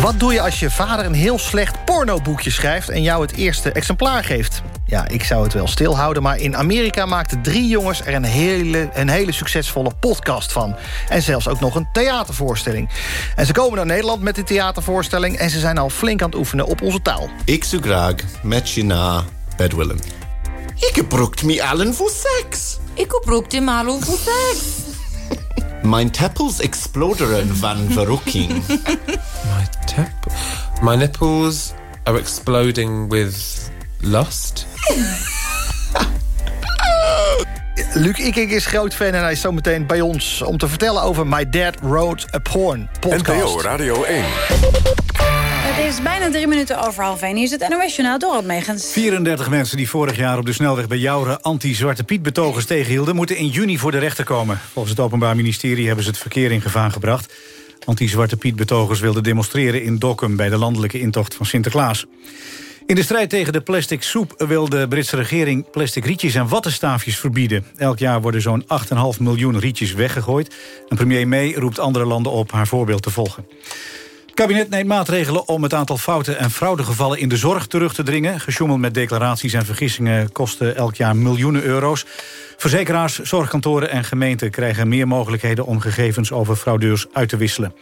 Wat doe je als je vader een heel slecht pornoboekje schrijft... en jou het eerste exemplaar geeft? Ja, ik zou het wel stilhouden, maar in Amerika maakten drie jongens... er een hele, een hele succesvolle podcast van. En zelfs ook nog een theatervoorstelling. En ze komen naar Nederland met die theatervoorstelling... en ze zijn al flink aan het oefenen op onze taal. Ik zou graag met je na bed willen. Ik gebruikt me allen voor seks. Ik gebruikte me allen voor seks. [laughs] Mijn teppels exploderen van verrukking. [laughs] My teppels... My nipples are exploding with lust. [laughs] Luc Ikink is groot fan en hij is zo meteen bij ons... om te vertellen over My Dad Wrote a Porn podcast. NPO Radio 1. Het is bijna drie minuten over half één. Hier is het NOS-journaal Dorot Megens. 34 mensen die vorig jaar op de snelweg bij Jouren... anti-Zwarte Piet-betogers tegenhielden... moeten in juni voor de rechter komen. Volgens het Openbaar Ministerie hebben ze het verkeer in gevaar gebracht. Anti-Zwarte Piet-betogers wilden demonstreren in Dokkum... bij de landelijke intocht van Sinterklaas. In de strijd tegen de plastic soep wil de Britse regering plastic rietjes en wattenstaafjes verbieden. Elk jaar worden zo'n 8,5 miljoen rietjes weggegooid. En premier May roept andere landen op haar voorbeeld te volgen. Het kabinet neemt maatregelen om het aantal fouten en fraudegevallen in de zorg terug te dringen. Gesjoemeld met declaraties en vergissingen kosten elk jaar miljoenen euro's. Verzekeraars, zorgkantoren en gemeenten krijgen meer mogelijkheden om gegevens over fraudeurs uit te wisselen.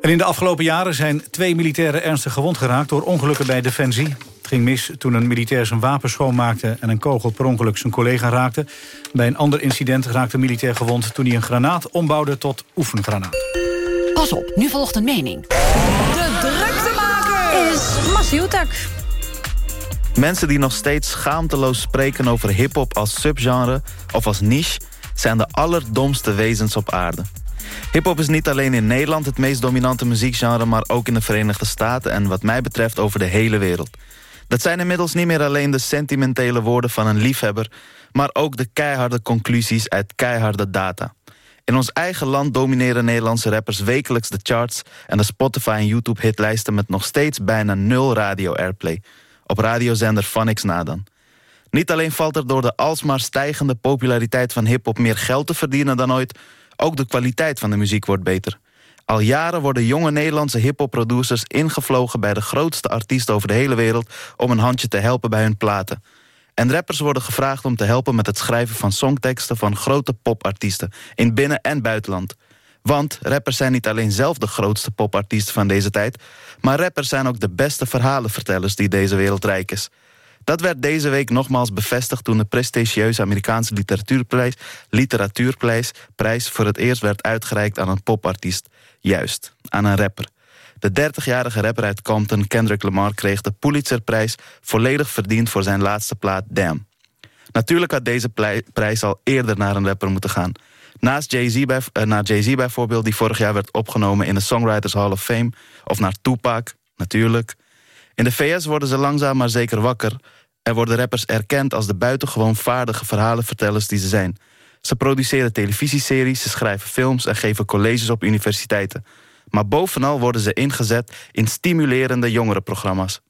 En in de afgelopen jaren zijn twee militairen ernstig gewond geraakt... door ongelukken bij Defensie. Het ging mis toen een militair zijn wapen schoonmaakte... en een kogel per ongeluk zijn collega raakte. Bij een ander incident raakte een militair gewond... toen hij een granaat ombouwde tot oefengranaat. Pas op, nu volgt een mening. De druktemaker is Masiutak. Mensen die nog steeds schaamteloos spreken over hiphop als subgenre of als niche... zijn de allerdomste wezens op aarde. Hip-hop is niet alleen in Nederland het meest dominante muziekgenre... maar ook in de Verenigde Staten en wat mij betreft over de hele wereld. Dat zijn inmiddels niet meer alleen de sentimentele woorden van een liefhebber... maar ook de keiharde conclusies uit keiharde data. In ons eigen land domineren Nederlandse rappers wekelijks de charts... en de Spotify en YouTube-hitlijsten met nog steeds bijna nul radio-airplay. Op radiozender Phonics na dan. Niet alleen valt er door de alsmaar stijgende populariteit van hip-hop meer geld te verdienen dan ooit, ook de kwaliteit van de muziek wordt beter. Al jaren worden jonge Nederlandse hip-hop producers ingevlogen bij de grootste artiesten over de hele wereld om een handje te helpen bij hun platen. En rappers worden gevraagd om te helpen met het schrijven van songteksten van grote popartiesten in binnen- en buitenland. Want rappers zijn niet alleen zelf de grootste popartiesten van deze tijd, maar rappers zijn ook de beste verhalenvertellers die deze wereld rijk is. Dat werd deze week nogmaals bevestigd toen de prestigieuze Amerikaanse literatuurprijs, literatuurprijs prijs voor het eerst werd uitgereikt aan een popartiest. Juist, aan een rapper. De 30-jarige rapper uit Compton, Kendrick Lamar, kreeg de Pulitzerprijs volledig verdiend voor zijn laatste plaat Damn. Natuurlijk had deze prijs al eerder naar een rapper moeten gaan. Naast Jay-Z naar Jay-Z bijvoorbeeld, die vorig jaar werd opgenomen in de Songwriters Hall of Fame. Of naar Tupac, natuurlijk. In de VS worden ze langzaam maar zeker wakker. En worden rappers erkend als de buitengewoon vaardige verhalenvertellers die ze zijn. Ze produceren televisieseries, ze schrijven films en geven colleges op universiteiten. Maar bovenal worden ze ingezet in stimulerende jongerenprogramma's.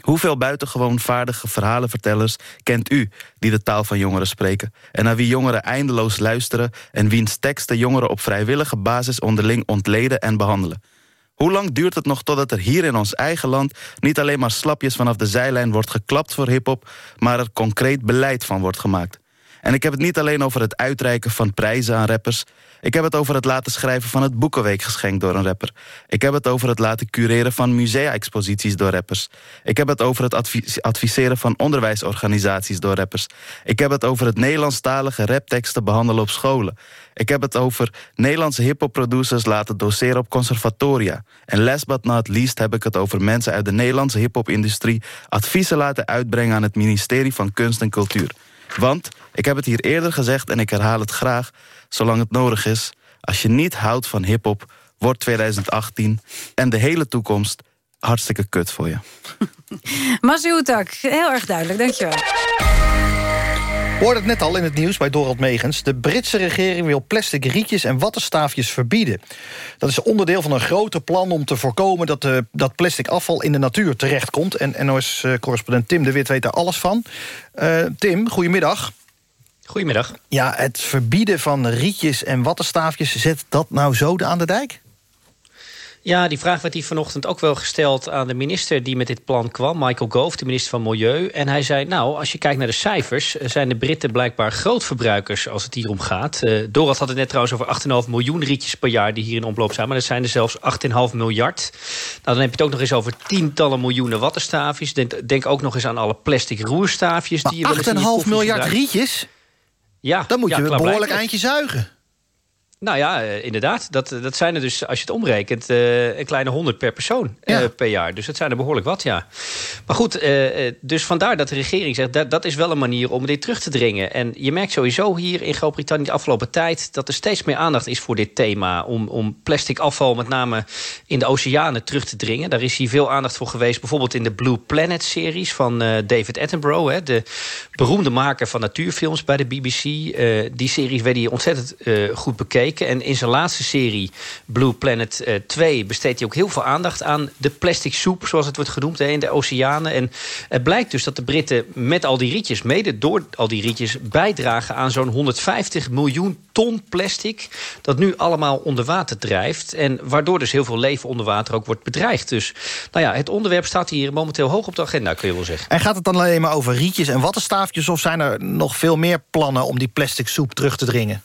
Hoeveel buitengewoon vaardige verhalenvertellers kent u die de taal van jongeren spreken... en naar wie jongeren eindeloos luisteren... en wiens teksten jongeren op vrijwillige basis onderling ontleden en behandelen? Hoe lang duurt het nog totdat er hier in ons eigen land... niet alleen maar slapjes vanaf de zijlijn wordt geklapt voor hiphop... maar er concreet beleid van wordt gemaakt? En ik heb het niet alleen over het uitreiken van prijzen aan rappers. Ik heb het over het laten schrijven van het Boekenweekgeschenk door een rapper. Ik heb het over het laten cureren van musea-exposities door rappers. Ik heb het over het adviseren van onderwijsorganisaties door rappers. Ik heb het over het Nederlandstalige rapteksten behandelen op scholen. Ik heb het over Nederlandse hiphop-producers laten doseren op conservatoria. En last but not least heb ik het over mensen uit de Nederlandse hiphop-industrie... adviezen laten uitbrengen aan het ministerie van Kunst en Cultuur. Want, ik heb het hier eerder gezegd en ik herhaal het graag... zolang het nodig is, als je niet houdt van hiphop... wordt 2018 en de hele toekomst hartstikke kut voor je. [laughs] Masuutak, heel erg duidelijk, dankjewel hoorde het net al in het nieuws bij Dorald Megens. De Britse regering wil plastic rietjes en wattenstaafjes verbieden. Dat is onderdeel van een groter plan om te voorkomen... dat, de, dat plastic afval in de natuur terechtkomt. En NOS-correspondent Tim de Wit weet daar alles van. Uh, Tim, goedemiddag. Goedemiddag. Ja, het verbieden van rietjes en wattenstaafjes... zet dat nou zo aan de dijk? Ja, die vraag werd hier vanochtend ook wel gesteld aan de minister die met dit plan kwam, Michael Gove, de minister van Milieu. En hij zei, nou, als je kijkt naar de cijfers, zijn de Britten blijkbaar grootverbruikers als het hier om gaat. Uh, Dorad had het net trouwens over 8,5 miljoen rietjes per jaar die hier in omloop zijn, maar dat zijn er zelfs 8,5 miljard. Nou, dan heb je het ook nog eens over tientallen miljoenen wattenstaafjes. Denk, denk ook nog eens aan alle plastic roerstaafjes. Maar die je 8,5 miljard rietjes? Ja. Dan moet ja, je een behoorlijk eindje zuigen. Nou ja, eh, inderdaad. Dat, dat zijn er dus, als je het omrekent, uh, een kleine honderd per persoon uh, per jaar. Dus dat zijn er behoorlijk wat, ja. Maar goed, uh, dus vandaar dat de regering zegt... Dat, dat is wel een manier om dit terug te dringen. En je merkt sowieso hier in Groot-Brittannië de afgelopen tijd... dat er steeds meer aandacht is voor dit thema. Om, om plastic afval met name in de oceanen terug te dringen. Daar is hier veel aandacht voor geweest. Bijvoorbeeld in de Blue Planet-series van David Attenborough. Hè, de beroemde maker van natuurfilms bij de BBC. die series werden hier ontzettend goed bekeken. En in zijn laatste serie, Blue Planet uh, 2... besteedt hij ook heel veel aandacht aan de plastic soep... zoals het wordt genoemd hè, in de oceanen. En het blijkt dus dat de Britten met al die rietjes... mede door al die rietjes bijdragen aan zo'n 150 miljoen ton plastic... dat nu allemaal onder water drijft. En waardoor dus heel veel leven onder water ook wordt bedreigd. Dus nou ja, het onderwerp staat hier momenteel hoog op de agenda, kun je wel zeggen. En gaat het dan alleen maar over rietjes en wattenstaafjes... of zijn er nog veel meer plannen om die plastic soep terug te dringen?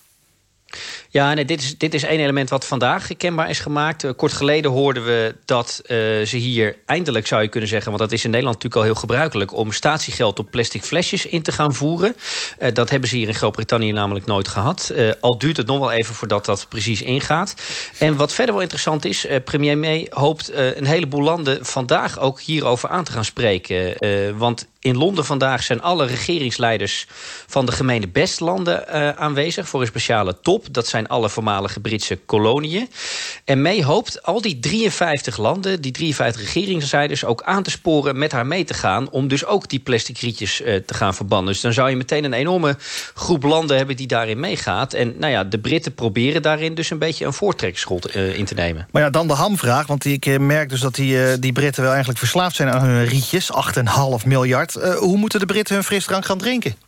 Ja, nee, dit, is, dit is één element wat vandaag kenbaar is gemaakt. Uh, kort geleden hoorden we dat uh, ze hier eindelijk, zou je kunnen zeggen... want dat is in Nederland natuurlijk al heel gebruikelijk... om statiegeld op plastic flesjes in te gaan voeren. Uh, dat hebben ze hier in Groot-Brittannië namelijk nooit gehad. al duurt het nog wel even voordat dat precies ingaat. En wat verder wel interessant is... premier May hoopt een heleboel landen vandaag ook hierover aan te gaan spreken. want in Londen vandaag zijn alle regeringsleiders van de gemene bestlanden uh, aanwezig... voor een speciale top. Dat zijn alle voormalige Britse koloniën. En May hoopt al die 53 landen, die 53 regeringsleiders... ook aan te sporen met haar mee te gaan... om dus ook die plastic rietjes te gaan verbannen. Dus dan zou je meteen een enorme groep landen hebben die daarin meegaat. En nou ja, de Britten proberen daarin dus een beetje een voortrekkersrol in te nemen. Maar ja, dan de hamvraag, want ik merk dus dat die, die Britten wel eigenlijk verslaafd zijn aan hun rietjes. 8,5 miljard. hoe moeten de Britten hun frisdrank gaan drinken?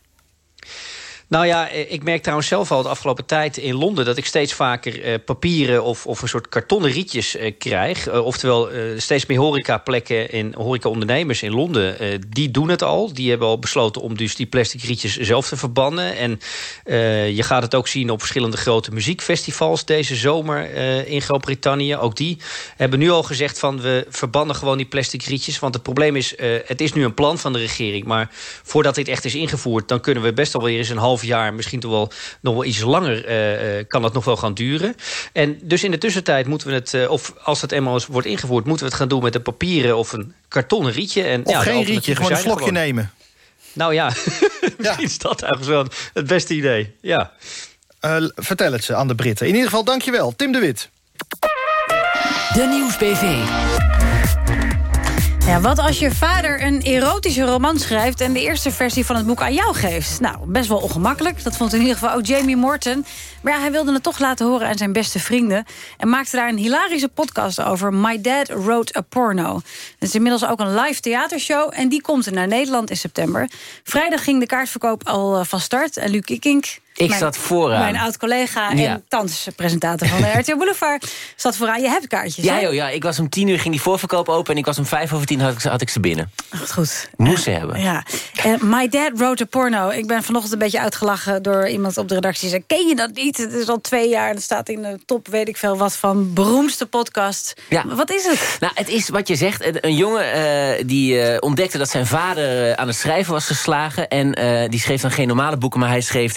Nou ja, eh, ik merk trouwens zelf al de afgelopen tijd in Londen... dat ik steeds vaker eh, papieren of, of een soort kartonnen rietjes eh, krijg. Oftewel, steeds meer horecaplekken en horecaondernemers in Londen... Die doen het al. Die hebben al besloten om dus die plastic rietjes zelf te verbannen. En je gaat het ook zien op verschillende grote muziekfestivals... deze zomer in Groot-Brittannië. Ook die hebben nu al gezegd van... we verbannen gewoon die plastic rietjes. Want het probleem is, het is nu een plan van de regering... maar voordat dit echt is ingevoerd... dan kunnen we best wel weer eens een half jaar, misschien toch wel nog wel iets langer, uh, kan dat nog wel gaan duren. En dus in de tussentijd moeten we het, uh, of als het eenmaal wordt ingevoerd, moeten we het gaan doen met een papieren of een kartonnen rietje. En, of ja, geen rietje, gewoon een slokje gewoon. nemen. Nou ja, [laughs] ja. is dat eigenlijk wel het beste idee. Ja. Uh, vertel het ze aan de Britten. In ieder geval, dankjewel. Tim de Wit. De Nieuwsbv. Ja, wat als je vader een erotische roman schrijft... en de eerste versie van het boek aan jou geeft? Nou, best wel ongemakkelijk. Dat vond in ieder geval ook Jamie Morton. Maar ja, hij wilde het toch laten horen aan zijn beste vrienden... en maakte daar een hilarische podcast over. My Dad Wrote a Porno. Het is inmiddels ook een live theatershow... en die komt naar Nederland in september. Vrijdag ging de kaartverkoop al eh, van start. En Luc Ikink ik zat vooraan. Mijn oud-collega en thans presentator van de [laughs] RTL Boulevard zat vooraan. Je hebt kaartjes, Ja, joh, ja, ik was om tien uur, ging die voorverkoop open... en ik was om vijf over tien, had ik, had ik ze binnen. Goed, goed. Moest ze hebben. Ja. Uh, My Dad Wrote a Porno. Ik ben vanochtend een beetje uitgelachen door iemand op de redactie. Die zei, ken je dat niet? Het is al twee jaar en het staat in de top, weet ik veel wat... van beroemdste podcast. Ja. Wat is het? Nou, het is wat je zegt. Een jongen uh, die uh, ontdekte dat zijn vader aan het schrijven was geslagen... en die schreef dan geen normale boeken, maar hij schreef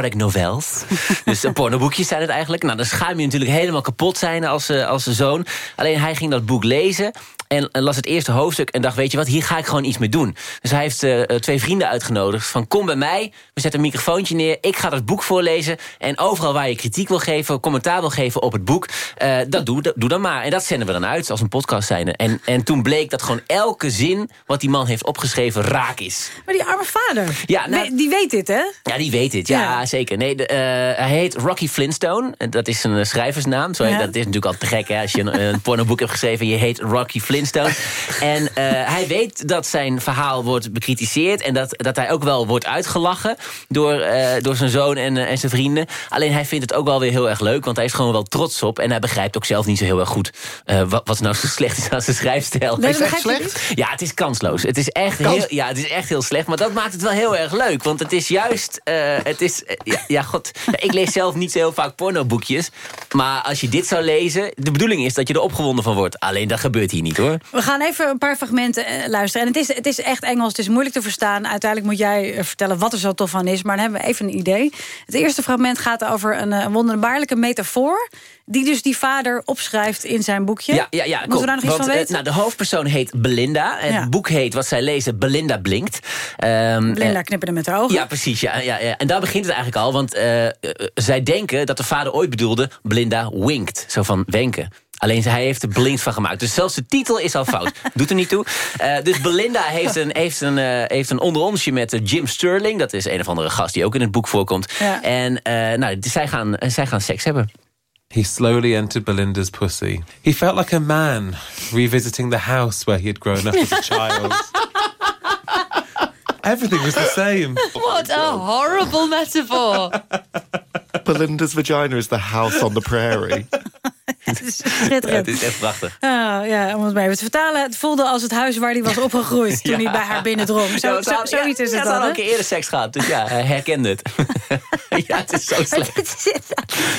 erotic novels. [laughs] dus pornoboekjes zijn het eigenlijk. Nou, dan schuim je natuurlijk helemaal kapot zijn als, als zoon. Alleen hij ging dat boek lezen en, las het eerste hoofdstuk en dacht, weet je wat, hier ga ik gewoon iets mee doen. Dus hij heeft uh, twee vrienden uitgenodigd van kom bij mij, we zetten een microfoontje neer, ik ga dat boek voorlezen en overal waar je kritiek wil geven, commentaar wil geven op het boek, uh, dat doe, doe dan maar. En dat zenden we dan uit als een podcast zijnde. En, en toen bleek dat gewoon elke zin wat die man heeft opgeschreven raak is. Maar die arme vader, ja, nou, die weet dit hè? Ja, die weet dit, ja, ja. Zeker. Nee, de, uh, hij heet Rocky Flintstone, dat is een schrijversnaam. Zo, ja. Dat is natuurlijk altijd te gek hè, als je een, een pornoboek hebt geschreven en je heet Rocky Flintstone. En uh, hij weet dat zijn verhaal wordt bekritiseerd... en dat, dat hij ook wel wordt uitgelachen door, uh, door zijn zoon en, uh, en zijn vrienden. Alleen hij vindt het ook wel weer heel erg leuk... want hij is gewoon wel trots op... en hij begrijpt ook zelf niet zo heel erg goed... wat, wat nou zo slecht is aan zijn schrijfstijl. Nee, is het echt slecht? Ja, het is kansloos. Het is, echt heel, ja, het is echt heel slecht, maar dat maakt het wel heel erg leuk. Want het is juist... het is, ja, ja, god, ik lees zelf niet zo heel vaak pornoboekjes... maar als je dit zou lezen... de bedoeling is dat je er opgewonden van wordt. Alleen dat gebeurt hier niet, hoor. We gaan even een paar fragmenten uh, luisteren. En het is, het is echt Engels, het is moeilijk te verstaan. Uiteindelijk moet jij uh, vertellen wat er zo tof van is. Maar dan hebben we even een idee. Het eerste fragment gaat over een, uh, wonderbaarlijke metafoor... die dus die vader opschrijft in zijn boekje. Ja, ja, ja, Moeten we daar nog iets want, van weten? nou, de hoofdpersoon heet Belinda. Het ja. boek heet, wat zij lezen, Belinda Blinkt. Um, Belinda knipperde met haar ogen. Ja, precies. Ja, ja, ja. En daar begint het eigenlijk al. Want zij denken dat de vader ooit bedoelde... Belinda winkt, zo van wenken. Alleen hij heeft er blind van gemaakt. Dus zelfs de titel is al fout. [laughs] Doet er niet toe. Uh, dus Belinda heeft een, heeft een, uh, heeft een onderonsje met Jim Sterling. Dat is een of andere gast die ook in het boek voorkomt. Ja. En nou, zij, gaan, zij gaan seks hebben. He slowly entered Belinda's pussy. He felt like a man revisiting the house where he had grown up as a child. [laughs] Everything was the same. What a horrible metaphor. [laughs] Belinda's vagina is the house on the prairie. [laughs] het is schitterend. het is echt prachtig. Ah, ja, om het maar even te vertalen. Het voelde als het huis waar hij was opgegroeid toen [laughs] ja. hij bij haar binnendrong. Zo, ja, zo, zoiets is het dan. Hij had al een keer eerder seks gehad, dus ja, hij herkende het. [laughs] ja, het is zo slecht.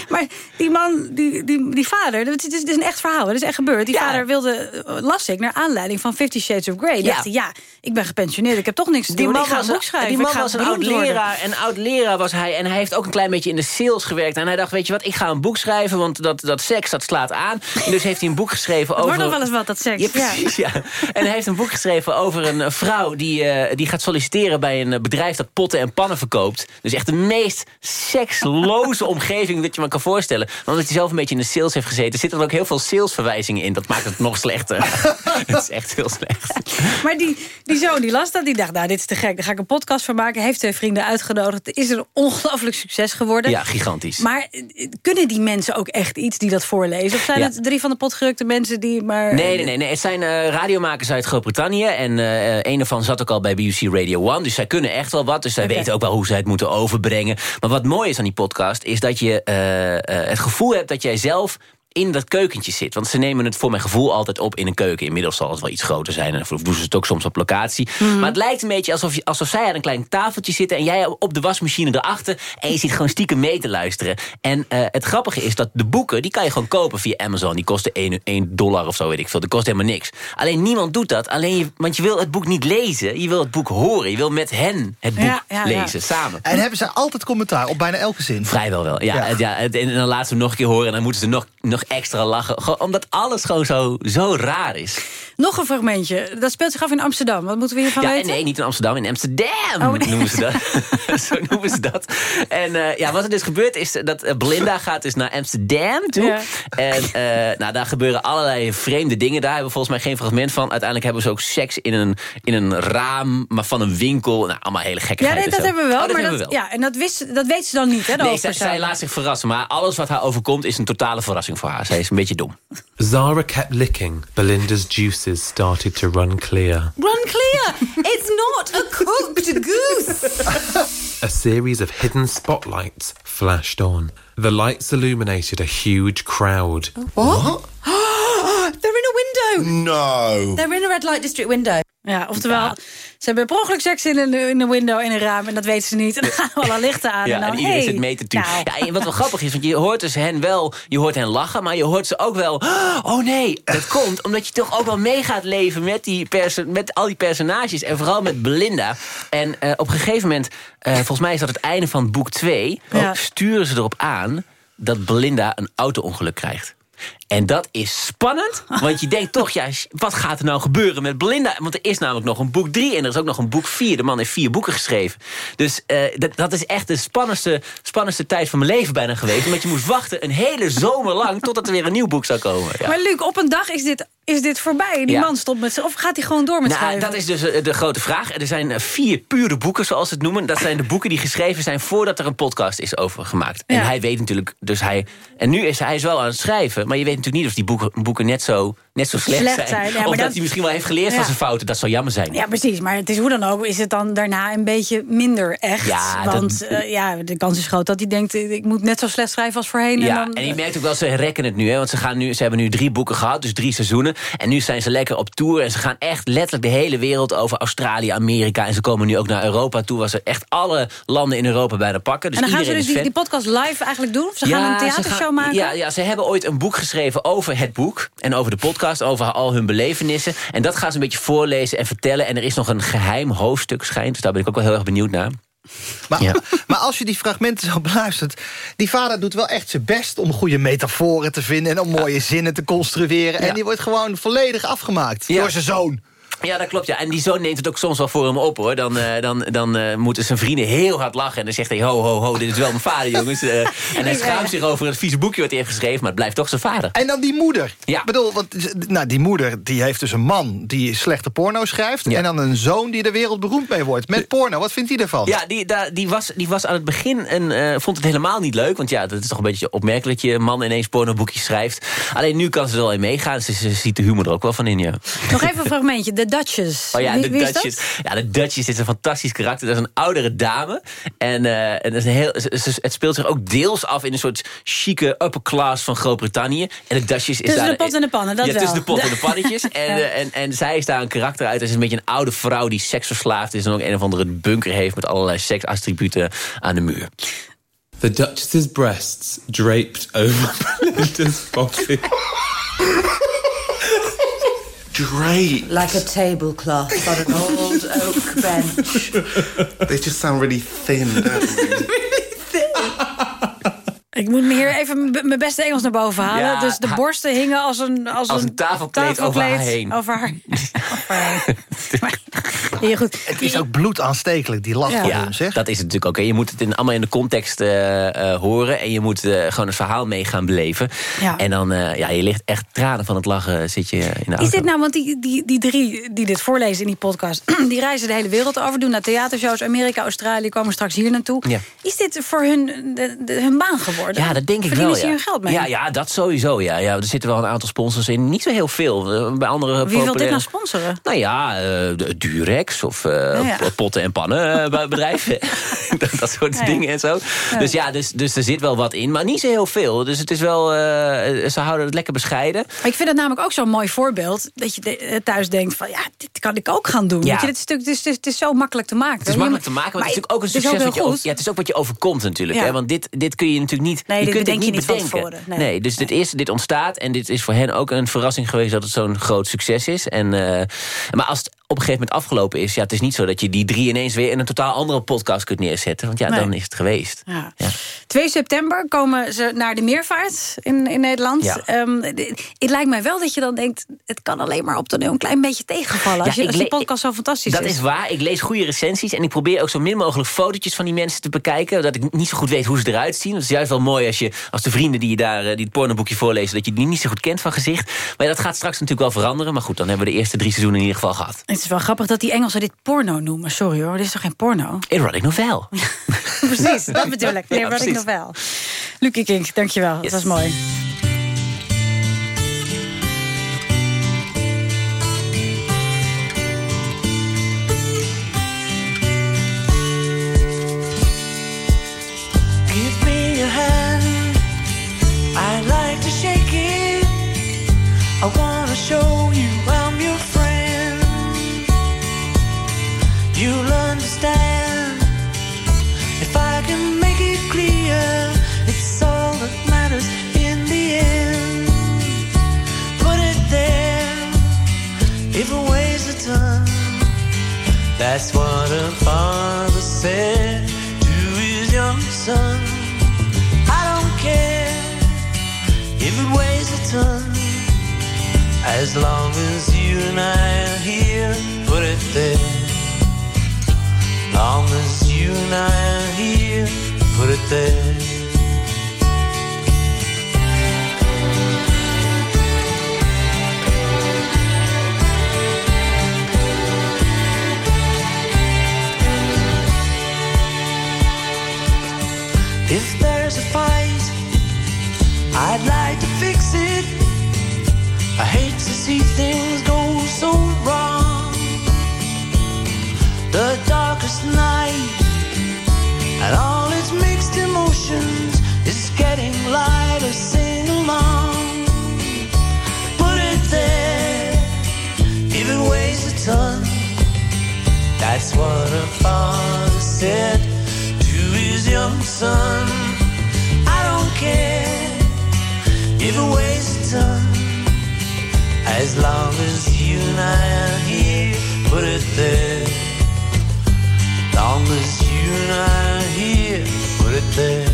maar die man, die, die, die vader, het is, het is een echt verhaal. Het is echt gebeurd. Die vader wilde, las ik, naar aanleiding van Fifty Shades of Grey. Ja. dacht ja, ik ben gepensioneerd, ik heb toch niks te die doen. Man ik ga was een boek schrijven. Die man was een oud leraar. En oud leraar was hij. En hij heeft ook een klein beetje in de sales gewerkt. En hij dacht, weet je wat, ik ga een boek schrijven, want dat, dat seks, dat slaat slaat aan. En dus heeft hij een boek geschreven Het over... wordt nog wel eens wat, dat seks. Ja, precies, ja. En hij heeft een boek geschreven over een eh, vrouw... die, eh, die gaat solliciteren bij een eh, bedrijf dat potten en pannen verkoopt. Dus echt de meest seksloze [laughs] omgeving dat je maar kan voorstellen. Want omdat hij zelf een beetje in de sales heeft gezeten... zitten er ook heel veel salesverwijzingen in. Dat maakt het nog slechter. [laughs] Het is echt heel slecht. Maar die, die zoon die las dat, die dacht, nou, dit is te gek. Daar ga ik een podcast van maken. Heeft twee vrienden uitgenodigd. Het is een ongelooflijk succes geworden. Ja, gigantisch. Maar kunnen die mensen ook echt iets die dat voorlezen? Of zijn Ja. het drie van de potgerukte mensen die maar... Nee, nee, nee, nee. Het zijn eh, radiomakers uit Groot-Brittannië. En eh, een ervan zat ook al bij BBC Radio 1. Dus zij kunnen echt wel wat. Dus zij weten ook wel hoe zij het moeten overbrengen. Maar wat mooi is aan die podcast... is dat je het gevoel hebt dat jij zelf in dat keukentje zit. Want ze nemen het voor mijn gevoel altijd op in een keuken. Inmiddels zal het wel iets groter zijn. En doen ze het ook soms op locatie. Mhm. Maar het lijkt een beetje alsof, je, alsof zij aan een klein tafeltje zitten... en jij op de wasmachine erachter. En je zit gewoon stiekem mee te luisteren. En eh, het grappige is dat de boeken... die kan je gewoon kopen via Amazon. Die kosten 1, 1 dollar of zo, weet ik veel. Dat kost helemaal niks. Alleen niemand doet dat. Alleen je, want je wil het boek niet lezen. Je wil het boek horen. Je wil met hen het boek Ja, ja, ja. lezen, samen. En hebben ze altijd commentaar op bijna elke zin? Vrijwel wel, ja. ja. en dan laten ze hem nog een keer horen... en dan moeten ze nog, nog extra lachen. Gewoon omdat alles gewoon zo, zo raar is. Nog een fragmentje. Dat speelt zich af in Amsterdam. Wat moeten we hiervan Ja, en weten? nee, niet in Amsterdam, in Amsterdam Oh, nee. [laughs] noemen ze dat. [laughs] Zo noemen ze dat. En eh, ja, wat er dus gebeurt is dat eh, Belinda [laughs] gaat dus naar Amsterdam toe. Ja. En eh, nou, daar gebeuren allerlei vreemde dingen. Daar hebben we volgens mij geen fragment van. Uiteindelijk hebben ze ook seks in een, in een raam, maar van een winkel. Nou, allemaal hele gekke Ja, nee, dat hebben we wel. Oh, dat maar hebben dat, we wel. Ja, en dat, wist, dat weet ze dan niet, hè, Nee, zij, zij laat zich verrassen. Maar alles wat haar overkomt is een totale verrassing voor haar. Zij is een beetje dom. Zara kept licking. Belinda's juices started to run clear. Run clear! It's not a cooked goose! A series of hidden spotlights flashed on. The lights illuminated a huge crowd. What? [gasps] They're in a window! No. They're in a red light district window. Ja, oftewel, ze hebben per ongeluk seks in een, in een window, in een raam... en dat weten ze niet. En dan gaan alle lichten aan. Ja, en, dan, en iedereen hey, zit mee te turen. nou. Ja, en wat wel grappig is, want je hoort dus hen wel... je hoort hen lachen, maar je hoort ze ook wel... oh nee, dat komt omdat je toch ook wel mee gaat leven... met, die met al die personages en vooral met Belinda. En eh, op een gegeven moment, eh, volgens mij is dat het einde van boek 2... Ja. sturen ze erop aan dat Belinda een auto-ongeluk krijgt. En dat is spannend, want je denkt toch, ja, wat gaat er nou gebeuren met Belinda? Want er is namelijk nog een boek 3 en er is ook nog een boek 4. De man heeft vier boeken geschreven. Dus eh, dat, dat is echt de spannendste, spannendste tijd van mijn leven bijna geweest. Omdat je moest wachten een hele zomer lang totdat er weer een nieuw boek zou komen. Ja. Maar Luc, op een dag is dit, is dit voorbij. Die Ja. man stopt met... Of gaat hij gewoon door met Nou, schrijven? dat is dus eh, de grote vraag. Er zijn eh, vier pure boeken, zoals ze het noemen. Dat zijn de boeken die geschreven zijn voordat er een podcast is over gemaakt. En Ja. hij weet natuurlijk, dus hij... En nu is hij is wel aan het schrijven, maar je weet natuurlijk niet of die boeken, boeken net, zo, net zo slecht, Slecht zijn. zijn, ja, of dat, dat- hij misschien wel heeft geleerd Ja. van zijn fouten. Dat zou jammer zijn. Ja, precies. Maar het is hoe dan ook, is het dan daarna een beetje minder echt. Ja, dat- Want eh, ja, de kans is groot dat hij denkt... ik moet net zo slecht schrijven als voorheen. Ja, en, dan, en je merkt ook wel, ze rekken het nu. Hè, want ze, gaan nu, ze hebben nu drie boeken gehad, dus drie seizoenen. En nu zijn ze lekker op tour. En ze gaan echt letterlijk de hele wereld over Australië, Amerika. En ze komen nu ook naar Europa toe. Waar ze echt alle landen in Europa bijna pakken. Dus en dan gaan ze dus die, podcast live eigenlijk doen? Of ze gaan een theatershow gaan- maken? Ja, ja, ze hebben ooit een boek geschreven over het boek. En over de podcast, over al hun belevenissen. En dat gaan ze een beetje voorlezen en vertellen. En er is nog een geheim hoofdstuk schijnt. Dus daar ben ik ook wel heel erg benieuwd naar. Maar, Ja. [laughs] maar als je die fragmenten zo beluistert... die vader doet wel echt zijn best om goede metaforen te vinden... en om mooie zinnen te construeren. En die wordt gewoon volledig afgemaakt door zijn zoon. Ja, dat klopt. Ja. En die zoon neemt het ook soms wel voor hem op, hoor. Dan, eh, dan, dan eh, moeten zijn vrienden heel hard lachen. En dan zegt hij, ho, ho, ho, dit is wel mijn vader, jongens. Eh, en [laughs] hij schaamt zich over het vieze boekje wat hij heeft geschreven... maar het blijft toch zijn vader. En dan die moeder. Ja. Ik bedoel, want, nou, die moeder die heeft dus een man die slechte porno schrijft... Ja. en dan een zoon die er wereldberoemd mee wordt. Met porno, wat vindt hij ervan? Ja, die, daar- die, was, die was aan het begin en eh, vond het helemaal niet leuk. Want ja, dat is toch een beetje opmerkelijk dat je man ineens pornoboekjes schrijft. Alleen nu kan ze er wel in meegaan. Ze, ze ziet de humor er ook wel van in, ja. Nog even een fragmentje, de Duchess. Oh ja, Wie- de wie dat? Ja, de Duchess is een fantastisch karakter. Dat is een oudere dame. En, eh, en dat is een heel, het speelt zich ook deels af in een soort chique upper class van Groot-Brittannië. En de Duchess is Tussen daar... de pot en de pannen, dat ja, wel. tussen de pot en de pannetjes. [laughs] En, Ja. eh, en, en zij is daar een karakter uit. Ze is een beetje een oude vrouw die seksverslaafd is... en ook een of andere bunker heeft met allerlei seksattributen aan de muur. The Duchess's breasts draped over [laughs] Belinda's body. [laughs] Great. Like a tablecloth on an old oak bench. [laughs] They just sound really thin, don't they? [laughs] Ik moet me hier even mijn beste Engels naar boven halen. Ja, dus de borsten hingen als een, als Als een tafelkleed over haar heen. Over haar, [laughs] over haar heen. Ja, goed. [laughs] Het is ook bloedaanstekelijk, die lach Ja. van Ja, hun, zeg. dat is het natuurlijk ook. hè. Je moet het in, allemaal in de context eh, eh, horen... en je moet eh, gewoon het verhaal mee gaan beleven. Ja. En dan, eh, ja, je ligt echt tranen van het lachen zit je in de auto. Is dit nou, want die, die, die drie die dit voorlezen in die podcast... [clears throat] die reizen de hele wereld over, doen naar theatershows... Amerika, Australië, komen straks hier naartoe. Ja. Is dit voor hun de, de- hun baan geworden? Ja, dat denk ik Verdienen wel. ze ja. hier hun geld mee? Ja, ja, dat sowieso. Ja. Ja, er zitten wel een aantal sponsors in. Niet zo heel veel. Bij andere Wie wil dit nou sponsoren? Nou ja, eh, of eh, Oh ja. potten en pannen eh, [laughs] bedrijven. [laughs] dat, dat soort ja. dingen en zo. Ja. Dus ja, dus, dus er zit wel wat in. Maar niet zo heel veel. Dus het is wel... eh, ze houden het lekker bescheiden. Maar ik vind het namelijk ook zo'n mooi voorbeeld... dat je de- eh, thuis denkt van, ja, dit kan ik ook gaan doen. Ja. Weet je, dit is, natuurlijk- het, is, het, is, het is zo makkelijk te maken. Het is makkelijk te maken, maar, het is natuurlijk ook een succes. heel wat je over- ja, het is ook wat je overkomt natuurlijk. Hè? Want dit, dit kun je natuurlijk niet. Nee, je dit kunt het je niet bedenken. Nee. dus dit, is, dit ontstaat en dit is voor hen ook een verrassing geweest dat het zo'n groot succes is. En, eh, maar als op een gegeven moment afgelopen is, ja, het is niet zo dat je die drie ineens weer in een totaal andere podcast kunt neerzetten. Want ja, Nee. dan is het geweest. Ja. Ja. 2 september komen ze naar de meervaart in, in Nederland. Ja. Ehm, het lijkt mij wel dat je dan denkt... het kan alleen maar op toneel een klein beetje tegenvallen... als, je, als die podcast zo fantastisch Dat is. is waar. Ik lees goede recensies en ik probeer ook zo min mogelijk fotootjes van die mensen te bekijken. Dat ik niet zo goed weet hoe ze eruit zien. Dat is juist wel mooi als, je, als de vrienden die je daar eh, die het pornoboekje voorlezen, dat je die niet zo goed kent van gezicht. Maar dat gaat straks natuurlijk wel veranderen. Maar goed, dan hebben we de eerste drie seizoenen in ieder geval gehad. Het is wel grappig dat die Engelsen dit porno noemen. Sorry hoor, dit is toch geen porno? Erotic novel. [laughs] precies, [laughs] dat bedoel ik. Ja, nog wel. Lucie Kink, dankjewel. Dat was mooi. Give me your hand. I'd like to shake it. I wanna show that's what a father said to his young son. I don't care if it weighs a ton, as long as you and I are here. Put it there. Long as you and I are here. Put it there. There's a fight, I'd like to fix it. I hate to see things go so wrong. The darkest night and all its mixed emotions is getting lighter. Sing along, put it there. It weighs a ton, that's what a father said to his young son. Care if it a ton, as long as you and I are here. Put it there. Long as you and I are here. Put it there.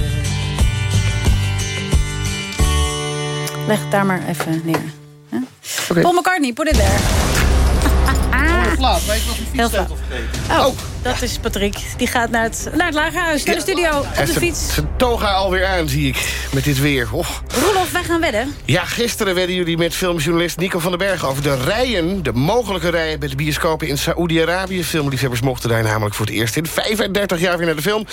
Leg het daar maar even neer. Ja? Paul McCartney, put it there. [laughs] Laat, weet je wat Heel fietssleutel Oh, dat is Patrick. Die gaat naar het, naar het lagerhuis, naar de studio, op de fiets. Zijn toga alweer aan, zie ik, met dit weer. Och. Roelof, wij gaan wedden. Ja, gisteren werden jullie met filmjournalist Nico van den Berg... over de rijen, de mogelijke rijen bij de bioscopen in Saoedi-Arabië. Filmliefhebbers mochten daar namelijk voor het eerst in 35 jaar weer naar de film.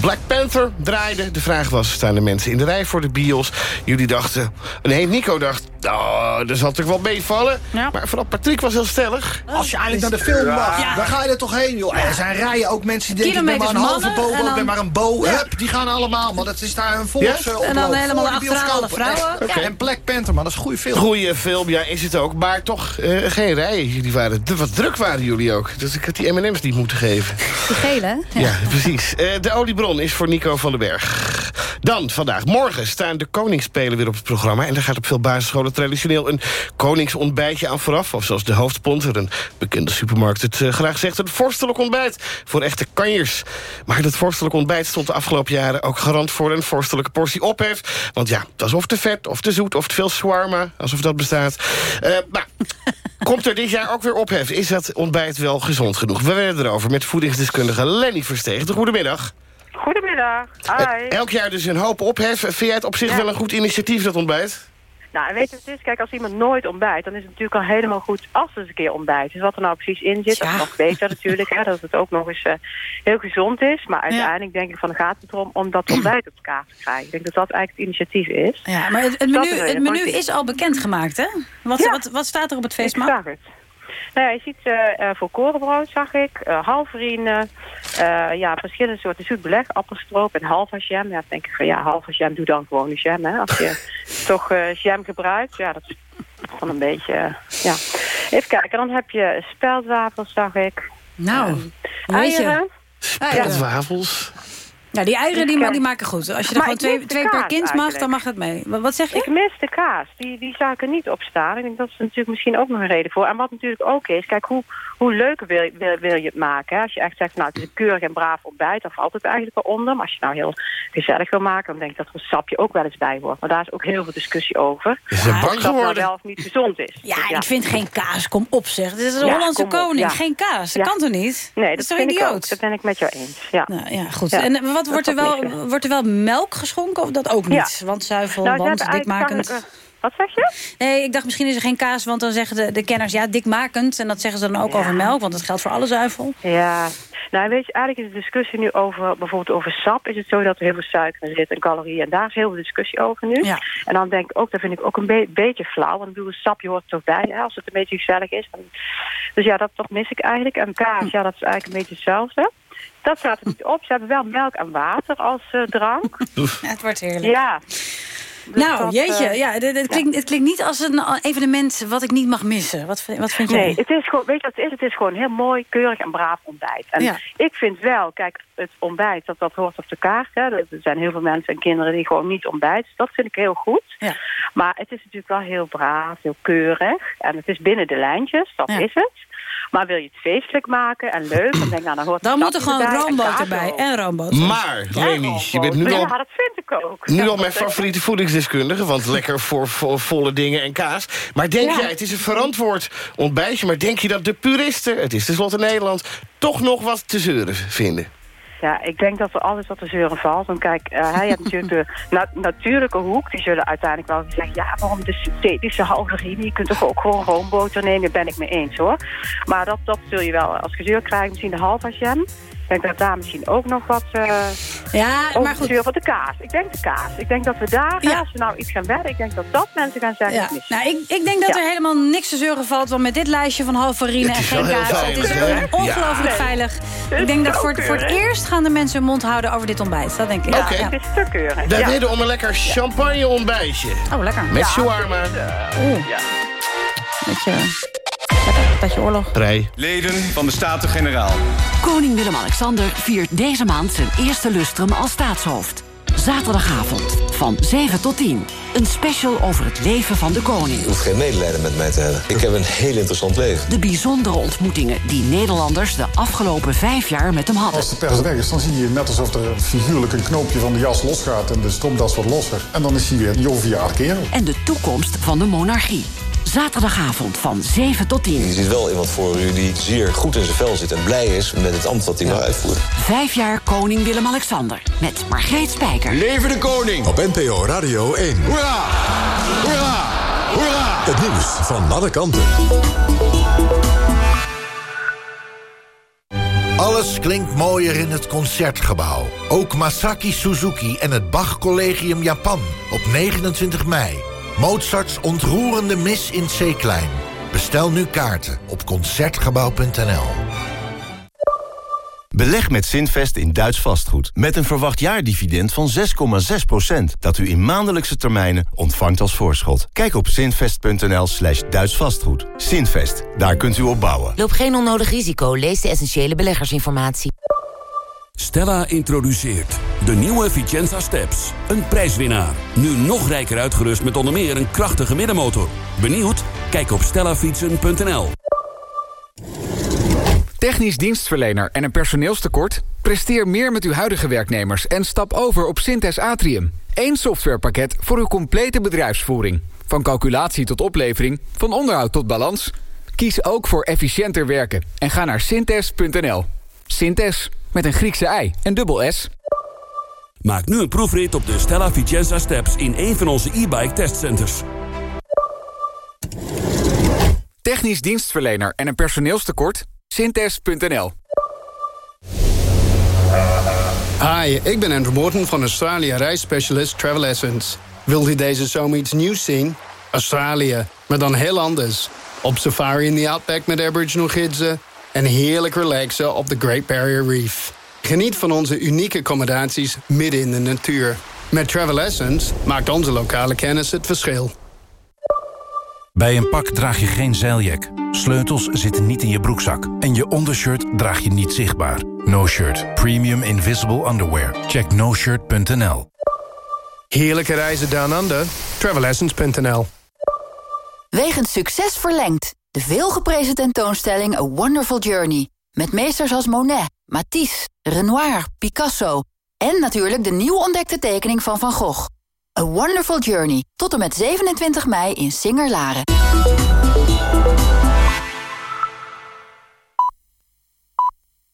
Black Panther draaide. De vraag was, staan de mensen in de rij voor de bios? Jullie dachten, nee, Nico dacht... Oh, dat zal toch wel meevallen? Maar vooral Patrick was heel stellig. Als je eigenlijk naar de film mag, Ja. dan ga je er toch heen, joh. Er zijn rijen ook mensen die denken, ik ben maar een Kilometers halve mannen en ik ben dan- maar een bo. Ja. Hup, die gaan allemaal, maar dat is daar een volks Ja? eh, En dan helemaal de achteraan vrouwen. En Black Panther, man, dat is een goede film. Goeie film, ja, is het ook. Maar toch eh, geen rijen. Jullie waren, wat druk waren jullie ook. Dus ik had die M&M's niet moeten geven. Die gele, hè? Ja, precies. Eh, de oliebron is voor Nico van den Berg. Dan vandaag, morgen staan de koningsspelen weer op het programma... en daar gaat op veel basisscholen traditioneel een koningsontbijtje aan vooraf... of zoals de hoofdsponsor, een bekende supermarkt het graag zegt... een vorstelijk ontbijt voor echte kanjers. Maar dat vorstelijk ontbijt stond de afgelopen jaren... ook garant voor een vorstelijke portie ophef. Want ja, dat is of te vet, of te zoet, of te veel shawarma... alsof dat bestaat. Eh, maar [laughs] komt er dit jaar ook weer ophef? Is dat ontbijt wel gezond genoeg? We werden erover met voedingsdeskundige Lenny Versteeg. Goedemiddag. Goedemiddag. Hi. Eh, Elk jaar dus een hoop ophef. Vind jij het op zich Ja. wel een goed initiatief, dat ontbijt? Nou, en weet je wat het is? Kijk, als iemand nooit ontbijt, dan is het natuurlijk al helemaal goed als er eens een keer ontbijt. Dus wat er nou precies in zit, dat is nog beter natuurlijk. Hè, dat het ook nog eens eh, heel gezond is. Maar uiteindelijk denk ik van, gaat het erom om dat ontbijt op elkaar te krijgen. Ik denk dat dat eigenlijk het initiatief is. Ja, maar het, menu, het menu is al bekendgemaakt, hè? Wat, Ja. wat, wat staat er op het Ik feestmaal? zag het. Nou ja, je ziet eh, eh, voor korenbrood, zag ik, uh, halverine, eh, ja, verschillende soorten zoet beleg, appelstroop en halva jam. Ja, dan denk ik van ja, halva jam, doe dan gewoon een jam, hè. Als je [laughs] toch eh, jam gebruikt, ja, dat is van een beetje, eh, ja. Even kijken, dan heb je speldwafels, zag ik. Nou, je. eieren. Speldwafels. Ja, die eieren die, ma- die maken goed. Als je er Maar gewoon twee, twee per kind mag, dan mag het mee. Wat, zeg je? Ik mis de kaas. Die, die zou ik er niet op staan. Ik denk dat is natuurlijk misschien ook nog een reden voor. En wat natuurlijk ook is, kijk, hoe, hoe leuker wil, je- wil, wil je het maken? Hè? Als je echt zegt, nou, het is een keurig en braaf ontbijt, dan valt het eigenlijk wel onder. Maar als je het nou heel gezellig wil maken, dan denk ik dat er een sapje ook wel eens bij hoort. Maar daar is ook heel veel discussie over. Is bang dat nou geworden? wel of niet gezond is. Ja, Dus ik vind geen kaas. Kom op, zeg. Dit is een Ja, Hollandse op, koning. ja. Geen kaas. Dat Ja. kan toch niet? Nee, dat dat, is toch idioot? Dat ben ik met jou eens. Ja, Nou, ja, goed. Ja, en eh, wat dat wordt er, wel, wordt er wel melk geschonken of dat ook niet? Ja. Want zuivel, Nou, want dikmakend. eh, Wat zeg je? Nee, ik dacht misschien is er geen kaas, want dan zeggen de, de kenners... ja, dikmakend. En dat zeggen ze dan ook over melk, want dat geldt voor alle zuivel. Ja, nou weet je, eigenlijk is de discussie nu over, bijvoorbeeld over sap, is het zo dat er heel veel suiker in zit en calorieën. En daar is heel veel discussie over nu. Ja. En dan denk ik ook, dat vind ik ook een be- beetje flauw. Want ik bedoel, sap, je hoort er toch bij, hè, als het een beetje gezellig is. Dan- Dus ja, dat, dat mis ik eigenlijk. En kaas, ja, dat is eigenlijk een beetje hetzelfde. Dat staat er niet op. Ze hebben wel melk en water als eh, drank. [laughs] Ja, het wordt heerlijk. Ja. Dus nou, dat, jeetje, eh, ja, dit klinkt, het klinkt niet als een evenement wat ik niet mag missen. Wat, vind- wat vind jij? Nee, het is gewoon, weet je wat het is? Het is gewoon heel mooi, keurig en braaf ontbijt. En Ja. ik vind wel, kijk, het ontbijt, dat, dat hoort op de kaart. Hè. Er zijn heel veel mensen en kinderen die gewoon niet ontbijten. Dus dat vind ik heel goed. Ja. Maar het is natuurlijk wel heel braaf, heel keurig. En het is binnen de lijntjes, dat Ja. is het. Maar wil je het feestelijk maken en leuk, dan denk ik, nou, dan hoort Dan moet er gewoon kaas erbij. En roomboot. Maar, Leni, je bent nu ja, al, dat vind ik ook. nu Ja, al mijn favoriete voedingsdeskundige... want lekker voor, voor volle dingen en kaas. Maar denk Ja. jij, het is een verantwoord ontbijtje... maar denk je dat de puristen, het is tenslotte Nederland... toch nog wat te zeuren vinden? Ja, ik denk dat er alles wat te zeuren valt. Want kijk, eh, hij heeft natuurlijk de [laughs] na- natuurlijke hoek. Die zullen uiteindelijk wel zeggen... ja, waarom de synthetische halverine? Je kunt toch ook gewoon roomboter nemen? Daar ben ik mee eens, hoor. Maar dat, dat zul je wel als gezeur krijgen. Misschien de halva jam. Ik denk dat daar misschien ook nog wat... eh Ja, maar goed. de kaas. Ik denk de kaas. Ik denk dat we daar, als we nou iets gaan wedden... ik denk dat dat mensen gaan zeggen... Ja. Nou, ik, ik denk dat Ja. er helemaal niks te zeuren valt. Want met dit lijstje van halvarine en geen kaas... het is veilig, ongelooflijk Ja. veilig. Ik denk dat voor, het- voor het eerst gaan de mensen hun mond houden over dit ontbijt. Dat denk ik. Oké. Ja. Het is te keurig. Wij ja. wedden om een lekker champagne ontbijtje. Oh, lekker. Met shawarma. Oeh. Beetje... Dat je oorlog. Prei. Leden van de Staten-Generaal. Koning Willem-Alexander viert deze maand zijn eerste lustrum als staatshoofd. Zaterdagavond van 7 tot 10. Een special over het leven van de koning. Je hoeft geen medelijden met mij te hebben. Ik heb een heel interessant leven. De bijzondere ontmoetingen die Nederlanders de afgelopen vijf jaar met hem hadden. Als de pers weg is, dan zie je net alsof er figuurlijk een knoopje van de jas losgaat en de stropdas wat losser. En dan is hij weer een joviaal kerel. En de toekomst van de monarchie. Zaterdagavond van 7 tot 10. Je ziet wel iemand voor u die zeer goed in zijn vel zit en blij is met het ambt dat hij mag uitvoeren. Vijf jaar koning Willem-Alexander. Met Margreet Spijker. Leven de koning! Op NPO Radio 1. Hoera! Hoera! Hoera! Het nieuws van alle kanten. Alles klinkt mooier in het Concertgebouw. Ook Masaki Suzuki en het Bach Collegium Japan op 29 mei. Mozarts ontroerende mis in C-klein. Bestel nu kaarten op Concertgebouw.nl. Beleg met Zinvest in Duits vastgoed. Met een verwacht jaardividend van 6,6%. Dat u in maandelijkse termijnen ontvangt als voorschot. Kijk op zinvest.nl slash Duits vastgoed. Zinvest, daar kunt u op bouwen. Loop geen onnodig risico. Lees de essentiële beleggersinformatie. Stella introduceert De nieuwe Vicenza Steps. Een prijswinnaar. Nu nog rijker uitgerust met onder meer een krachtige middenmotor. Benieuwd? Kijk op stellafietsen.nl. Technisch dienstverlener en een personeelstekort? Presteer meer met uw huidige werknemers en stap over op Synthes Atrium. Eén softwarepakket voor uw complete bedrijfsvoering. Van calculatie tot oplevering, van onderhoud tot balans. Kies ook voor efficiënter werken en ga naar synthes.nl. Synthes, met een Griekse ei en dubbel S. Maak nu een proefrit op de Stella Vicenza Steps in een van onze e-bike testcenters. Technisch dienstverlener en een personeelstekort? Synthes.nl Hi, ik ben Andrew Morton van Australië reisspecialist Travel Essence. Wilt u deze zomer iets nieuws zien? Australië, maar dan heel anders. Op safari in the Outback met Aboriginal gidsen... en heerlijk relaxen op de Great Barrier Reef. Geniet van onze unieke accommodaties midden in de natuur. Met Travel Essence maakt onze lokale kennis het verschil. Bij een pak draag je geen zeiljak. Sleutels zitten niet in je broekzak. En je ondershirt draag je niet zichtbaar. No Shirt. Premium Invisible Underwear. Check noshirt.nl Heerlijke reizen down under. Travelessence.nl Wegens succes verlengd. De veelgeprezen tentoonstelling A Wonderful Journey. Met meesters als Monet, Matisse, Renoir, Picasso... en natuurlijk de nieuw ontdekte tekening van Van Gogh. A Wonderful Journey. Tot en met 27 mei in Singer-Laren.